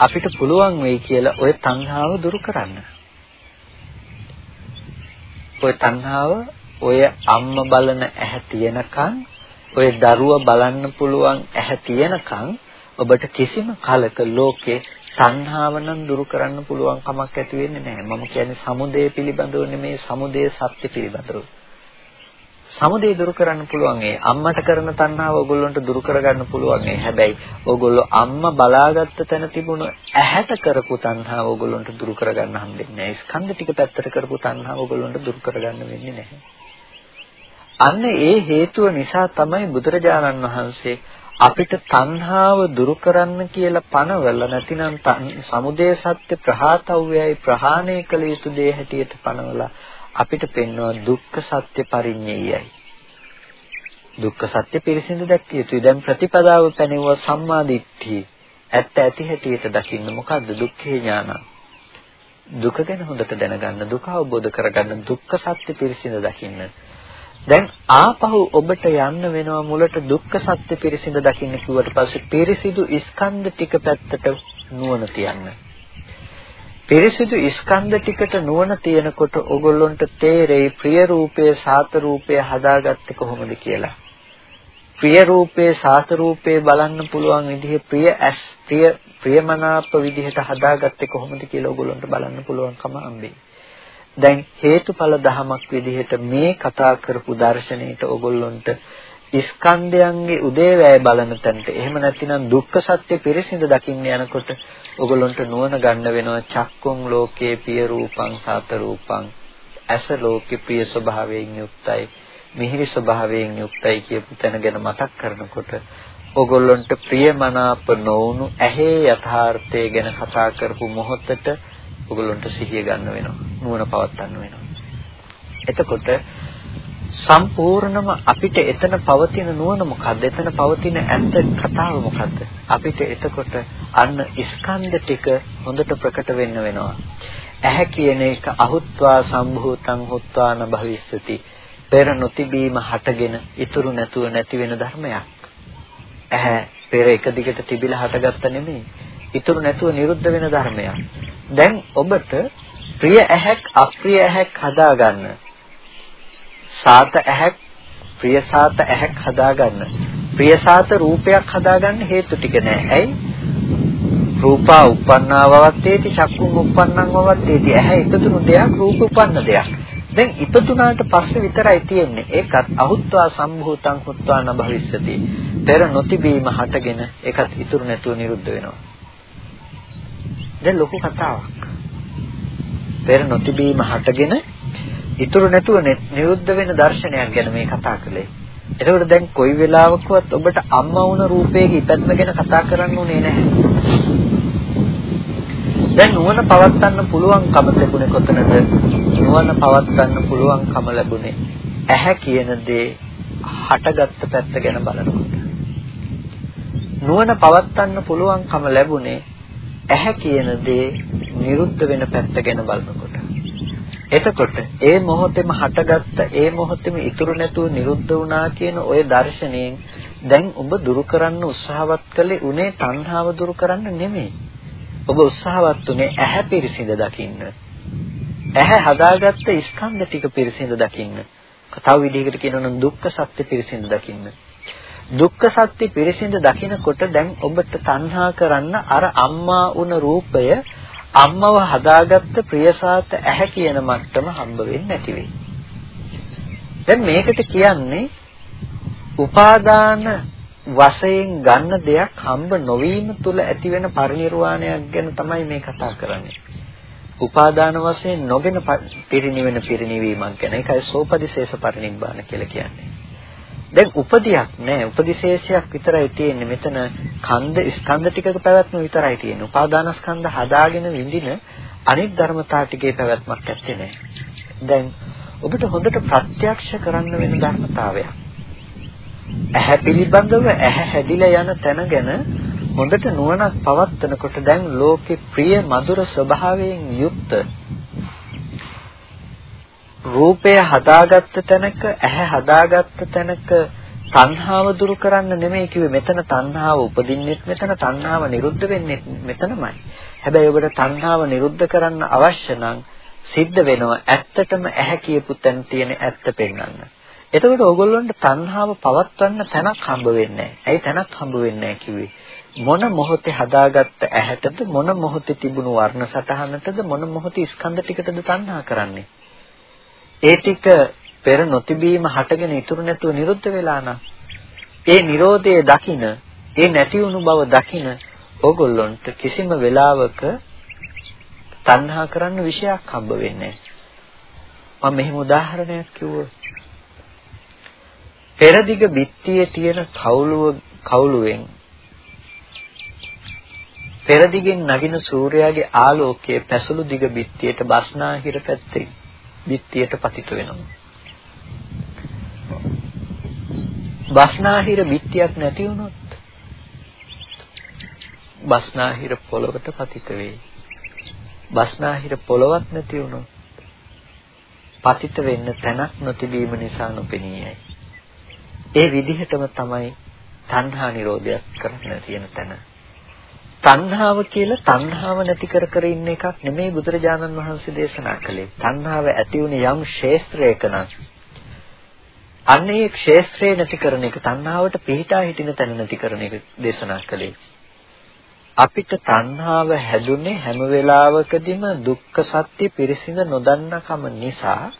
අපිට පුළුවන් වෙයි කියලා ওই තණ්හාව දුරු කරන්න. ওই තණ්හාව ඔය අම්ම බලන ඇහැ තියෙනකන් ඔය දරුවා බලන්න පුළුවන් ඇහැ තියෙනකන් ඔබට කිසිම කලක ලෝකේ තණ්හාව නම් දුරු කරන්න පුළුවන් කමක් ඇති වෙන්නේ නැහැ. මම කියන්නේ සමුදය පිළිබඳව නෙමෙයි සමුදය සත්‍ය පිළිබඳව. සමුදය දුරු කරන්න පුළුවන්. ඒ අම්මට කරන තණ්හාව ඕගොල්ලන්ට දුරු කරගන්න පුළුවන්. ඒ හැබැයි ඕගොල්ලෝ අම්මා බලාගත්ත තැන තිබුණු ඇහැට කරපු තණ්හාව ඕගොල්ලන්ට දුරු කරගන්න හම්බෙන්නේ නැහැ. ස්කන්ධ ටික පැත්තට කරපු තණ්හාව ඕගොල්ලන්ට දුරු කරගන්න වෙන්නේ නැහැ. අන්න ඒ හේතුව නිසා තමයි බුදුරජාණන් වහන්සේ අපිට තණ්හාව දුරු කරන්න කියලා පනවල නැතිනම් සමුදය සත්‍ය ප්‍රහාතව්‍යයි ප්‍රහාණය කළ යුතු දේ හැටියට පනවලා අපිට පෙන්වන දුක්ඛ සත්‍ය පරිඤ්ඤයයි. දුක්ඛ සත්‍ය පිරිසිදු දැක්විය යුතුයි. දැන් ප්‍රතිපදාව පැනෙවුව සම්මා දිට්ඨිය. ඇත්ත ඇති හැටියට දකින්න මොකද්ද දුක්ඛේ ඥාන? දුක ගැන හොඳට දැනගන්න, දුක අවබෝධ කරගන්න, දුක්ඛ සත්‍ය පිරිසිදු දකින්න. දැන් ආපහු ඔබට යන්න වෙනවා මුලට දුක්ඛ සත්‍ය පිරිසිදු දකින්න කිව්වට පස්සේ පිරිසිදු ස්කන්ධ ටික පැත්තට නුවණ තියන්න. පිරිසිදු ස්කන්ධ ටිකට නුවණ තියෙනකොට ඕගොල්ලොන්ට තේරෙයි ප්‍රිය රූපයේ සාත රූපය හදාගත්තේ කොහොමද කියලා. ප්‍රිය රූපයේ සාත රූපේ බලන්න පුළුවන් විදිහ ප්‍රිය ඇස් ප්‍රිය ප්‍රියමනාප විදිහට හදාගත්තේ කොහොමද කියලා ඕගොල්ලොන්ට බලන්න පුළුවන්කම හම්බෙයි. දැන් හේතුඵල ධමයක් විදිහට මේ කතා කරපු දර්ශනයට ඕගොල්ලොන්ට ස්කන්ධයන්ගේ උදේවැය බලන තැනට එහෙම නැතිනම් දුක්ඛ සත්‍ය පිරිසිඳ දකින්න යනකොට ඔගොල්ලන්ට නුවණ ගන්න වෙනවා චක්කුම් ලෝකේ පිය රූපං සාත රූපං. ඇස ලෝකේ ප්‍රිය ස්වභාවයෙන් යුක්තයි. මිහිරි ස්වභාවයෙන් යුක්තයි කියපු තැන ගැන මතක් කරනකොට ඔගොල්ලන්ට ප්‍රියමනාප නොවුණු ඇහි යථාර්ථය ගැන කතා කරපු මොහොතට ඔගොල්ලන්ට සිහිය ගන්න වෙනවා. නුවණ පවත්වන්න වෙනවා. එතකොට සම්පූර්ණම අපිට එතන පවතින නුවණ මොකද්ද? එතන පවතින ඇත්ත කතාව මොකද්ද? අපිට එතකොට අන්න ස්කන්ධ ටික හොඳට ප්‍රකට වෙන්න වෙනවා. ඇහැ කියන එක අහුත්වා සම්භූතං හුත්වාන භවිස්සති. පෙර නොතිබීම හටගෙන ඉතුරු නැතුව නැති වෙන ධර්මයක්. ඇහැ පෙර එක දිගට තිබිලා හටගත්ත නෙමෙයි. ඉතුරු නැතුව නිරුද්ධ වෙන ධර්මයක්. දැන් ඔබට ප්‍රිය ඇහැක් අප්‍රිය ඇහැක් හදාගන්න සාත ඇහැක් ප්‍රියසාත ඇහැක් හදාගන්න. ප්‍රියසාත රූපයක් හදාගන්න හේතු ටික නෑ. ඇයි? රූපා uppannāvavattēti චක්කුං uppannāvavattēti ඇහැ ඉපදුණු දෙයක් රූප උපන්න දෙයක්. දැන් ඉපදුනාට පස්සේ විතරයි තියෙන්නේ. ඒකත් අහුත්වා සම්භූතං හුත්වා නභවිස්සති. පෙර නොතිබීම හටගෙන ඒකත් ඉතුරු නැතුව නිරුද්ධ වෙනවා. දැන් ලොකු කතාවක්. පෙර නොතිබීම හටගෙන ඉතුරු නැතුව නිරුද්ධ වෙන දර්ශනයක් ගැන මේ කතා කළේ. එතකොට දැන් කොයි වෙලාවකවත් ඔබට අම්මා වුණ රූපයක ඉපැත්ම ගැන කතා කරන්න උනේ නැහැ. දැන් නුවණ පවත්වන්න පුළුවන්කම ලැබුණේ කොතනද? නුවණ පවත්වන්න පුළුවන්කම ලැබුණේ ඇහැ කියන දේ හටගත්ත පැත්ත ගැන බලනකොට. නුවණ පවත්වන්න පුළුවන්කම ලැබුණේ ඇහැ කියන දේ නිරුද්ධ වෙන පැත්ත ගැන බලනකොට. එතකොට ඒ මොහොතේම හටගත්ත ඒ මොහොතේම ඉතුරු නැතුව නිරුද්ධ වුණා කියන ওই දර්ශනයෙන් දැන් ඔබ දුරු කරන්න උත්සාහවත් කළේ උනේ තණ්හාව දුරු කරන්න නෙමෙයි. ඔබ උත්සාහවත් උනේ ඇහැ පිරිසිඳ දකින්න. ඇහැ හදාගත්ත ස්කන්ධ ටික පිරිසිඳ දකින්න. තව විදිහකට කියනවා නම් දුක්ඛ සත්‍ය පිරිසිඳ දකින්න. දුක්ඛ සත්‍ය පිරිසිඳ දකිනකොට දැන් ඔබට තණ්හා කරන්න අර අම්මා වුණ රූපය අම්මව හදාගත්ත ප්‍රියසාත ඇහැ කියන මට්ටම හම්බ වෙන්නේ නැති වෙයි. දැන් මේකට කියන්නේ උපාදාන වශයෙන් ගන්න දෙයක් හම්බ නොවීම තුල ඇතිවෙන පරිණිරවාණයක් ගැන තමයි මේ කතා කරන්නේ. උපාදාන වශයෙන් නොගෙන පිරිණිවෙන පිරිණිවීමක් ගැන ඒකයි සෝපදිශේෂ පරිනිබ්බාන කියලා කියන්නේ. දැන් උපදියක් නෑ. උපදිශේෂයක් විතරයි තියෙන්නේ. මෙතන කන්ද ස්කන්ධ ටිකක පැවැත්ම විතරයි තියෙන්නේ. උපාදානස්කන්ධ හදාගෙන විඳින අනිත් ධර්මතා ටිකේ පැවැත්මක් ඇත්තේ නෑ. දැන් ඔබට හොඳට ප්‍රත්‍යක්ෂ කරන්න වෙන ධර්මතාවයක්. ඇහැ පිළිබඳව ඇහැ හැදිලා යන තැන ගැන හොඳට නුවණක් පවත්නකොට දැන් ලෝකේ ප්‍රිය මధుර ස්වභාවයෙන් යුක්ත රූපය හදාගත්ත තැනක ඇහැ හදාගත්ත තැනක තණ්හාව දුරු කරන්න නෙමෙයි කිව්වේ මෙතන තණ්හාව උපදින්නෙත් මෙතන තණ්හාව නිරුද්ධ වෙන්නෙත් මෙතනමයි. හැබැයි ඔබට තණ්හාව නිරුද්ධ කරන්න අවශ්‍ය නම් සිද්ධ වෙනවා ඇත්තටම ඇහැ කියපු තැන තියෙන ඇත්ත පෙන්වන්න. එතකොට ඕගොල්ලන්ට තණ්හාව පවත්වන්න තැනක් හම්බ වෙන්නේ නැහැ. ඇයි තැනක් හම්බ වෙන්නේ නැහැ කිව්වේ? මොන මොහොතේ හදාගත්ත ඇහැටද මොන මොහොතේ තිබුණු වර්ණ සටහනටද මොන මොහොතේ ස්කන්ධ ටිකටද තණ්හා කරන්නේ ඒ ටික පෙර නොතිබීම හටගෙන ඉතුරු නැතුව නිරුද්ධ වෙලා නම් ඒ Nirodhe දකින ඒ නැති වුණු බව දකින ඕගොල්ලොන්ට කිසිම වෙලාවක තණ්හා කරන්න විශයක් හම්බ වෙන්නේ මම මෙහෙම උදාහරණයක් කිව්වොත් පෙරදිග බිත්තියේ තියෙන කවුළුව කවුළුවෙන් පෙරදිගෙන් නගින සූර්යාගේ ආලෝකය පැසළු දිග බිත්තියට බස්නාහිර පැත්තේ බිත්තියට පතිත වෙනවා. බස්නාහිර බිත්තියක් නැති වුණොත් බස්නාහිර පොළවට පතිත වෙයි. බස්නාහිර පොළවක් නැති වුණොත් පතිත වෙන්න තැනක් නොතිබීම නිසා නොපෙනියයි. ඒ විදිහටම තමයි තණ්හා නිරෝධයක් කරන්න තියෙන තැන. තණ්හාව කියලා තණ්හාව නැති කර කර ඉන්න එකක් නෙමෙයි බුදුරජාණන් වහන්සේ දේශනා කළේ. තණ්හාව ඇති වුණේ යම් ශේස්ත්‍රයක නම් අන්න ඒ ක්ෂේත්‍රය නැති කරන එක තණ්හාවට පිහිටා හිටින තැන නැති කරන එක දේශනා කළේ. අපිට තණ්හාව හැදුනේ හැම වෙලාවකදීම දුක්ඛ සත්‍ය පිරිසිඳ නොදන්නකම නිසා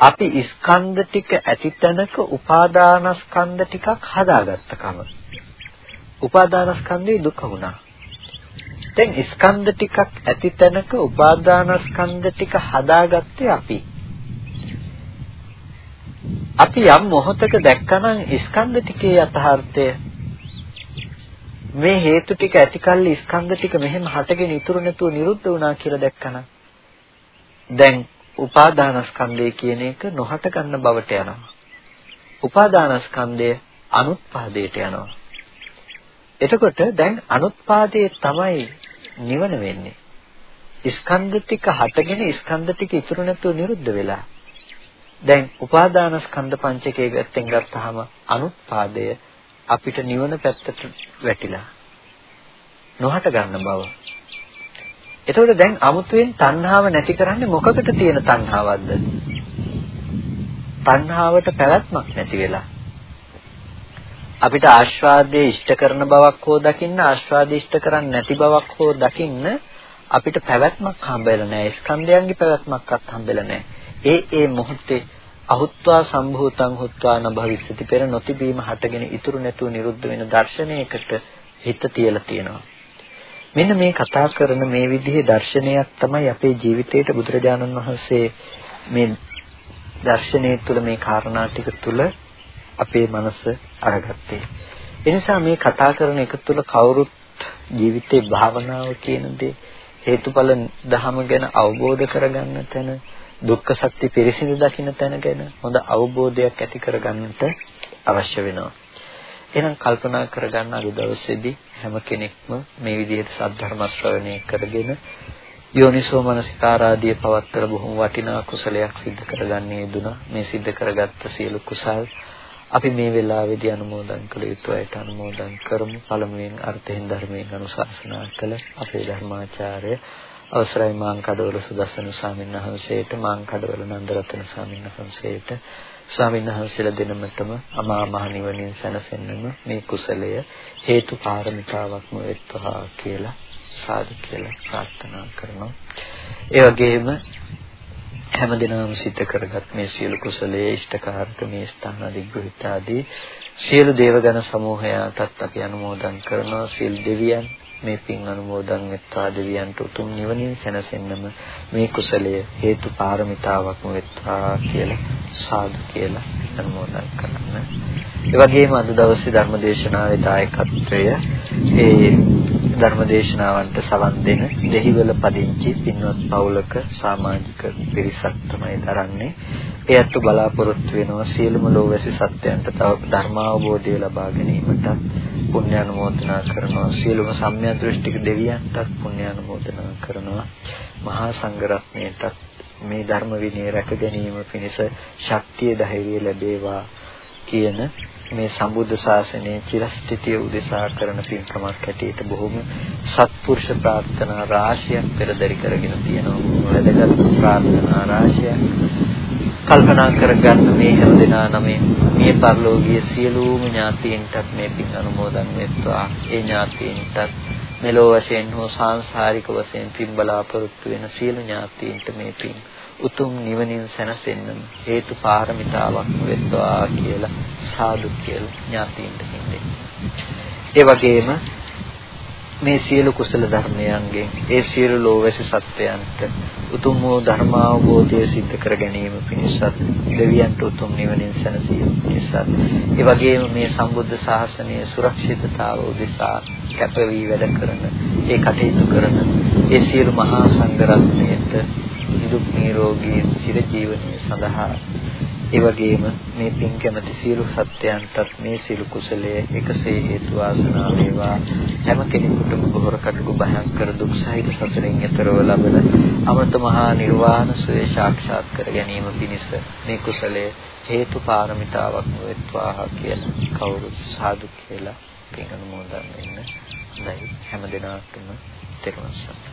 අපි ස්කන්ධ ටික ඇතිතැනක උපාදානස්කන්ධ ටිකක් හදාගත්තකම. උපාදානස්කන්ධේ දුක වුණා. දැන් ස්කන්ධ ටිකක් ඇතිතැනක උපාදානස්කන්ධ ටික හදාගත්තේ අපි. අපි යම් මොහොතක දැක්කනම් ස්කන්ධ ටිකේ යථාර්ථය මේ හේතු ටික ඇතිකල්ලි ස්කන්ධ ටික මෙහෙම හටගෙන ඉතුරු නැතුව නිරුද්ධ වුණා කියලා දැක්කනම් දැන් උපාදානස්කන්ධය කියන එක නොහට ගන්න බවට යනවා. උපාදානස්කන්ධය අනුත්පාදයට යනවා. එතකොට දැන් අනුත්පාදයේ තමයි නිවන වෙන්නේ. ස්කන්ධ ටික හටගෙන ස්කන්ධ ටික ඉතුරු නැතුව නිරුද්ධ වෙලා. දැන් උපාදානස්කන්ධ පංචකයේ ගැත්තෙන් ගත්තාම අනුත්පාදය අපිට නිවන පැත්තට වැටිලා නොහට ගන්න බව. එතකොට දැන් අමුතුවෙන් තණ්හාව නැති කරන්නේ මොකකට තියෙන තණ්හාවක්ද? තණ්හාවට පැවැත්මක් නැති වෙලා. අපිට ආස්වාදයේ ඉෂ්ට කරන බවක් හෝ දකින්න ආස්වාදයේ ඉෂ්ට කරන්නේ නැති බවක් හෝ දකින්න අපිට පැවැත්මක් හම්බෙලා නැහැ. ස්කන්ධයන්ගේ පැවැත්මක්වත් හම්බෙලා නැහැ. ඒ ඒ මොහොතේ අහුත්වා සම්භූතං හුත්වා නභවිස්සති පෙර නොතිබීම හටගෙන ඉතුරු නැතුව නිරුද්ධ වෙන දර්ශනයකට හිත තියලා තියෙනවා. මෙන්න මේ කතා කරන මේ විදිහේ දර්ශනයක් තමයි අපේ ජීවිතේට බුදුරජාණන් වහන්සේ මේ දර්ශනය තුළ මේ කාරණා ටික තුළ අපේ මනස අරගත්තේ. එනිසා මේ කතා කරන එක තුළ කවුරුත් ජීවිතේ භාවනාව කියන දේ හේතුඵල ධහම ගැන අවබෝධ කරගන්න තැන දුක්ඛ සත්‍ය පිරිසිදු දකින්න තැන ගැන හොඳ අවබෝධයක් ඇති කරගන්නට අවශ්‍ය වෙනවා. එහෙනම් කල්පනා කරගන්න අද දවසේදී හැම කෙනෙක්ම මේ විදිහට සද්ධර්ම ශ්‍රවණය කරගෙන යෝනිසෝ මනසිකාරාදී පවත්තර බොහොම වටිනා කුසලයක් සිද්ධ කරගන්නේ දුනා. මේ සිද්ධ කරගත්ත සියලු කුසල් අපි මේ වෙලාවේදී අනුමෝදන් කළ යුතු අයට අනුමෝදන් කරමු. පළමුවෙන් අර්ථයෙන් ධර්මයෙන් අනුශාසනා කළ අපේ ධර්මාචාර්ය අවසරයි මාං කඩවල සුදස්සන ස්වාමීන් වහන්සේට මාං කඩවල නන්දරත්න ස්වාමීන් වහන්සේට ස්වාමීන් වහන්සේලා දෙනමතම අමා මහ නිවනින් සැනසෙන්නම මේ කුසලය හේතු පාරමිතාවක්ම වෙත්වා කියලා සාදු කියලා ප්‍රාර්ථනා කරනවා. ඒ වගේම හැමදිනම සිද්ධ කරගත් මේ සියලු කුසලයේ ඉෂ්ඨකාරක මේ ස්ථාන අධිග්‍රහිත ආදී සියලු දේවගණ සමූහයාටත් අපි අනුමෝදන් කරනවා සියලු දෙවියන් මේ පින් අනුමෝදන් වෙත්වා දෙවියන්ට උතුම් නිවනින් සැනසෙන්නම මේ කුසලය හේතු පාරමිතාවක්ම වෙත්වා කියලා සාදු කියලා අනුමෝදන් කරන්න. ඒ වගේම අද දවසේ ධර්මදේශනාවේ දායකත්වය ඒ ධර්මදේශනාවන්ට සවන් දෙන දෙහිවල පදිංචි පින්වත් පවුලක සමාජික පිරිසක් තමයි දරන්නේ. ඒ අත්තු බලාපොරොත්තු වෙනවා සියලුම ලෝවැසි සත්‍යයන්ට තව ධර්මාවබෝධය ලබා ගැනීමට පුණ්‍ය අනුමෝදනා කරනවා. සියලුම සම්මිය දෘෂ්ටික දෙවියන්ටත් පුණ්‍ය අනුමෝදනා කරනවා. මහා සංඝරත්නයටත් මේ ධර්ම විනය රැක ගැනීම පිණිස ශක්තිය ධෛර්යය ලැබේවා කියන මේ සම්බුද්ධ ශාසනයේ චිරස්ථිතිය උදෙසා කරන පින්කමක් හැටියට බොහොම සත්පුරුෂ ප්‍රාර්ථනා රාශියක් පෙරදරි කරගෙන තියෙනවා. වැදගත් ප්‍රාර්ථනා රාශියක්. කල්පනා කරගන්න මේ හැම දෙනා නමෙන් මේ පරිලෝකීය සියලුම ඥාතීන්ටත් මේ පින් අනුමෝදන් වෙත්වා ඒ ඥාතීන්ටත් මෙලෝ වශයෙන් හෝ සාංශාරික වශයෙන් පින් බලාපොරොත්තු වෙන සියලු ඥාතීන්ට මේ පින් උතුම් නිවනින් සැනසෙන්න හේතු පාරමිතාවක් වෙත්වා කියලා සාදු කියලා ඥාතීන්ට හිතේ. ඒ වගේම මේ සියලු කුසල ධර්මයන්ගෙන් ඒ සියලු ලෝවැසි සත්වයන්ට උතුම් වූ ධර්මාවබෝධය සිද්ධ කර ගැනීම පිණිසත් දෙවියන්ට උතුම් නිවනින් සැනසීම පිණිසත් ඒ වගේම මේ සම්බුද්ධ ශාසනයේ සුරක්ෂිතතාව උදෙසා කැප වී වැඩ කරන ඒ කටයුතු කරන ඒ සියලු මහා සංඝ රත්නයට නිදුක් නිරෝගී චිර ජීවනයේ සඳහා ඒ වගේම මේ පින් කැමැති සියලු සත්‍යයන්ටත් මේ සියලු කුසලයේ එකසේ හේතු වාසනා වේවා හැම කෙනෙකුටම බොහොර කටුක භයංකර දුක් සහිත සසරෙන් එතරව ලබන අමත මහා නිර්වාණ සුවය සාක්ෂාත් කර ගැනීම පිණිස මේ කුසලයේ හේතු පාරමිතාවක් වෙත්වා කියලා කවුරුත් සාදු කියලා පින් අනුමෝදන් වෙන්න. හොඳයි හැම දිනකටම තෙරුවන් සරණයි.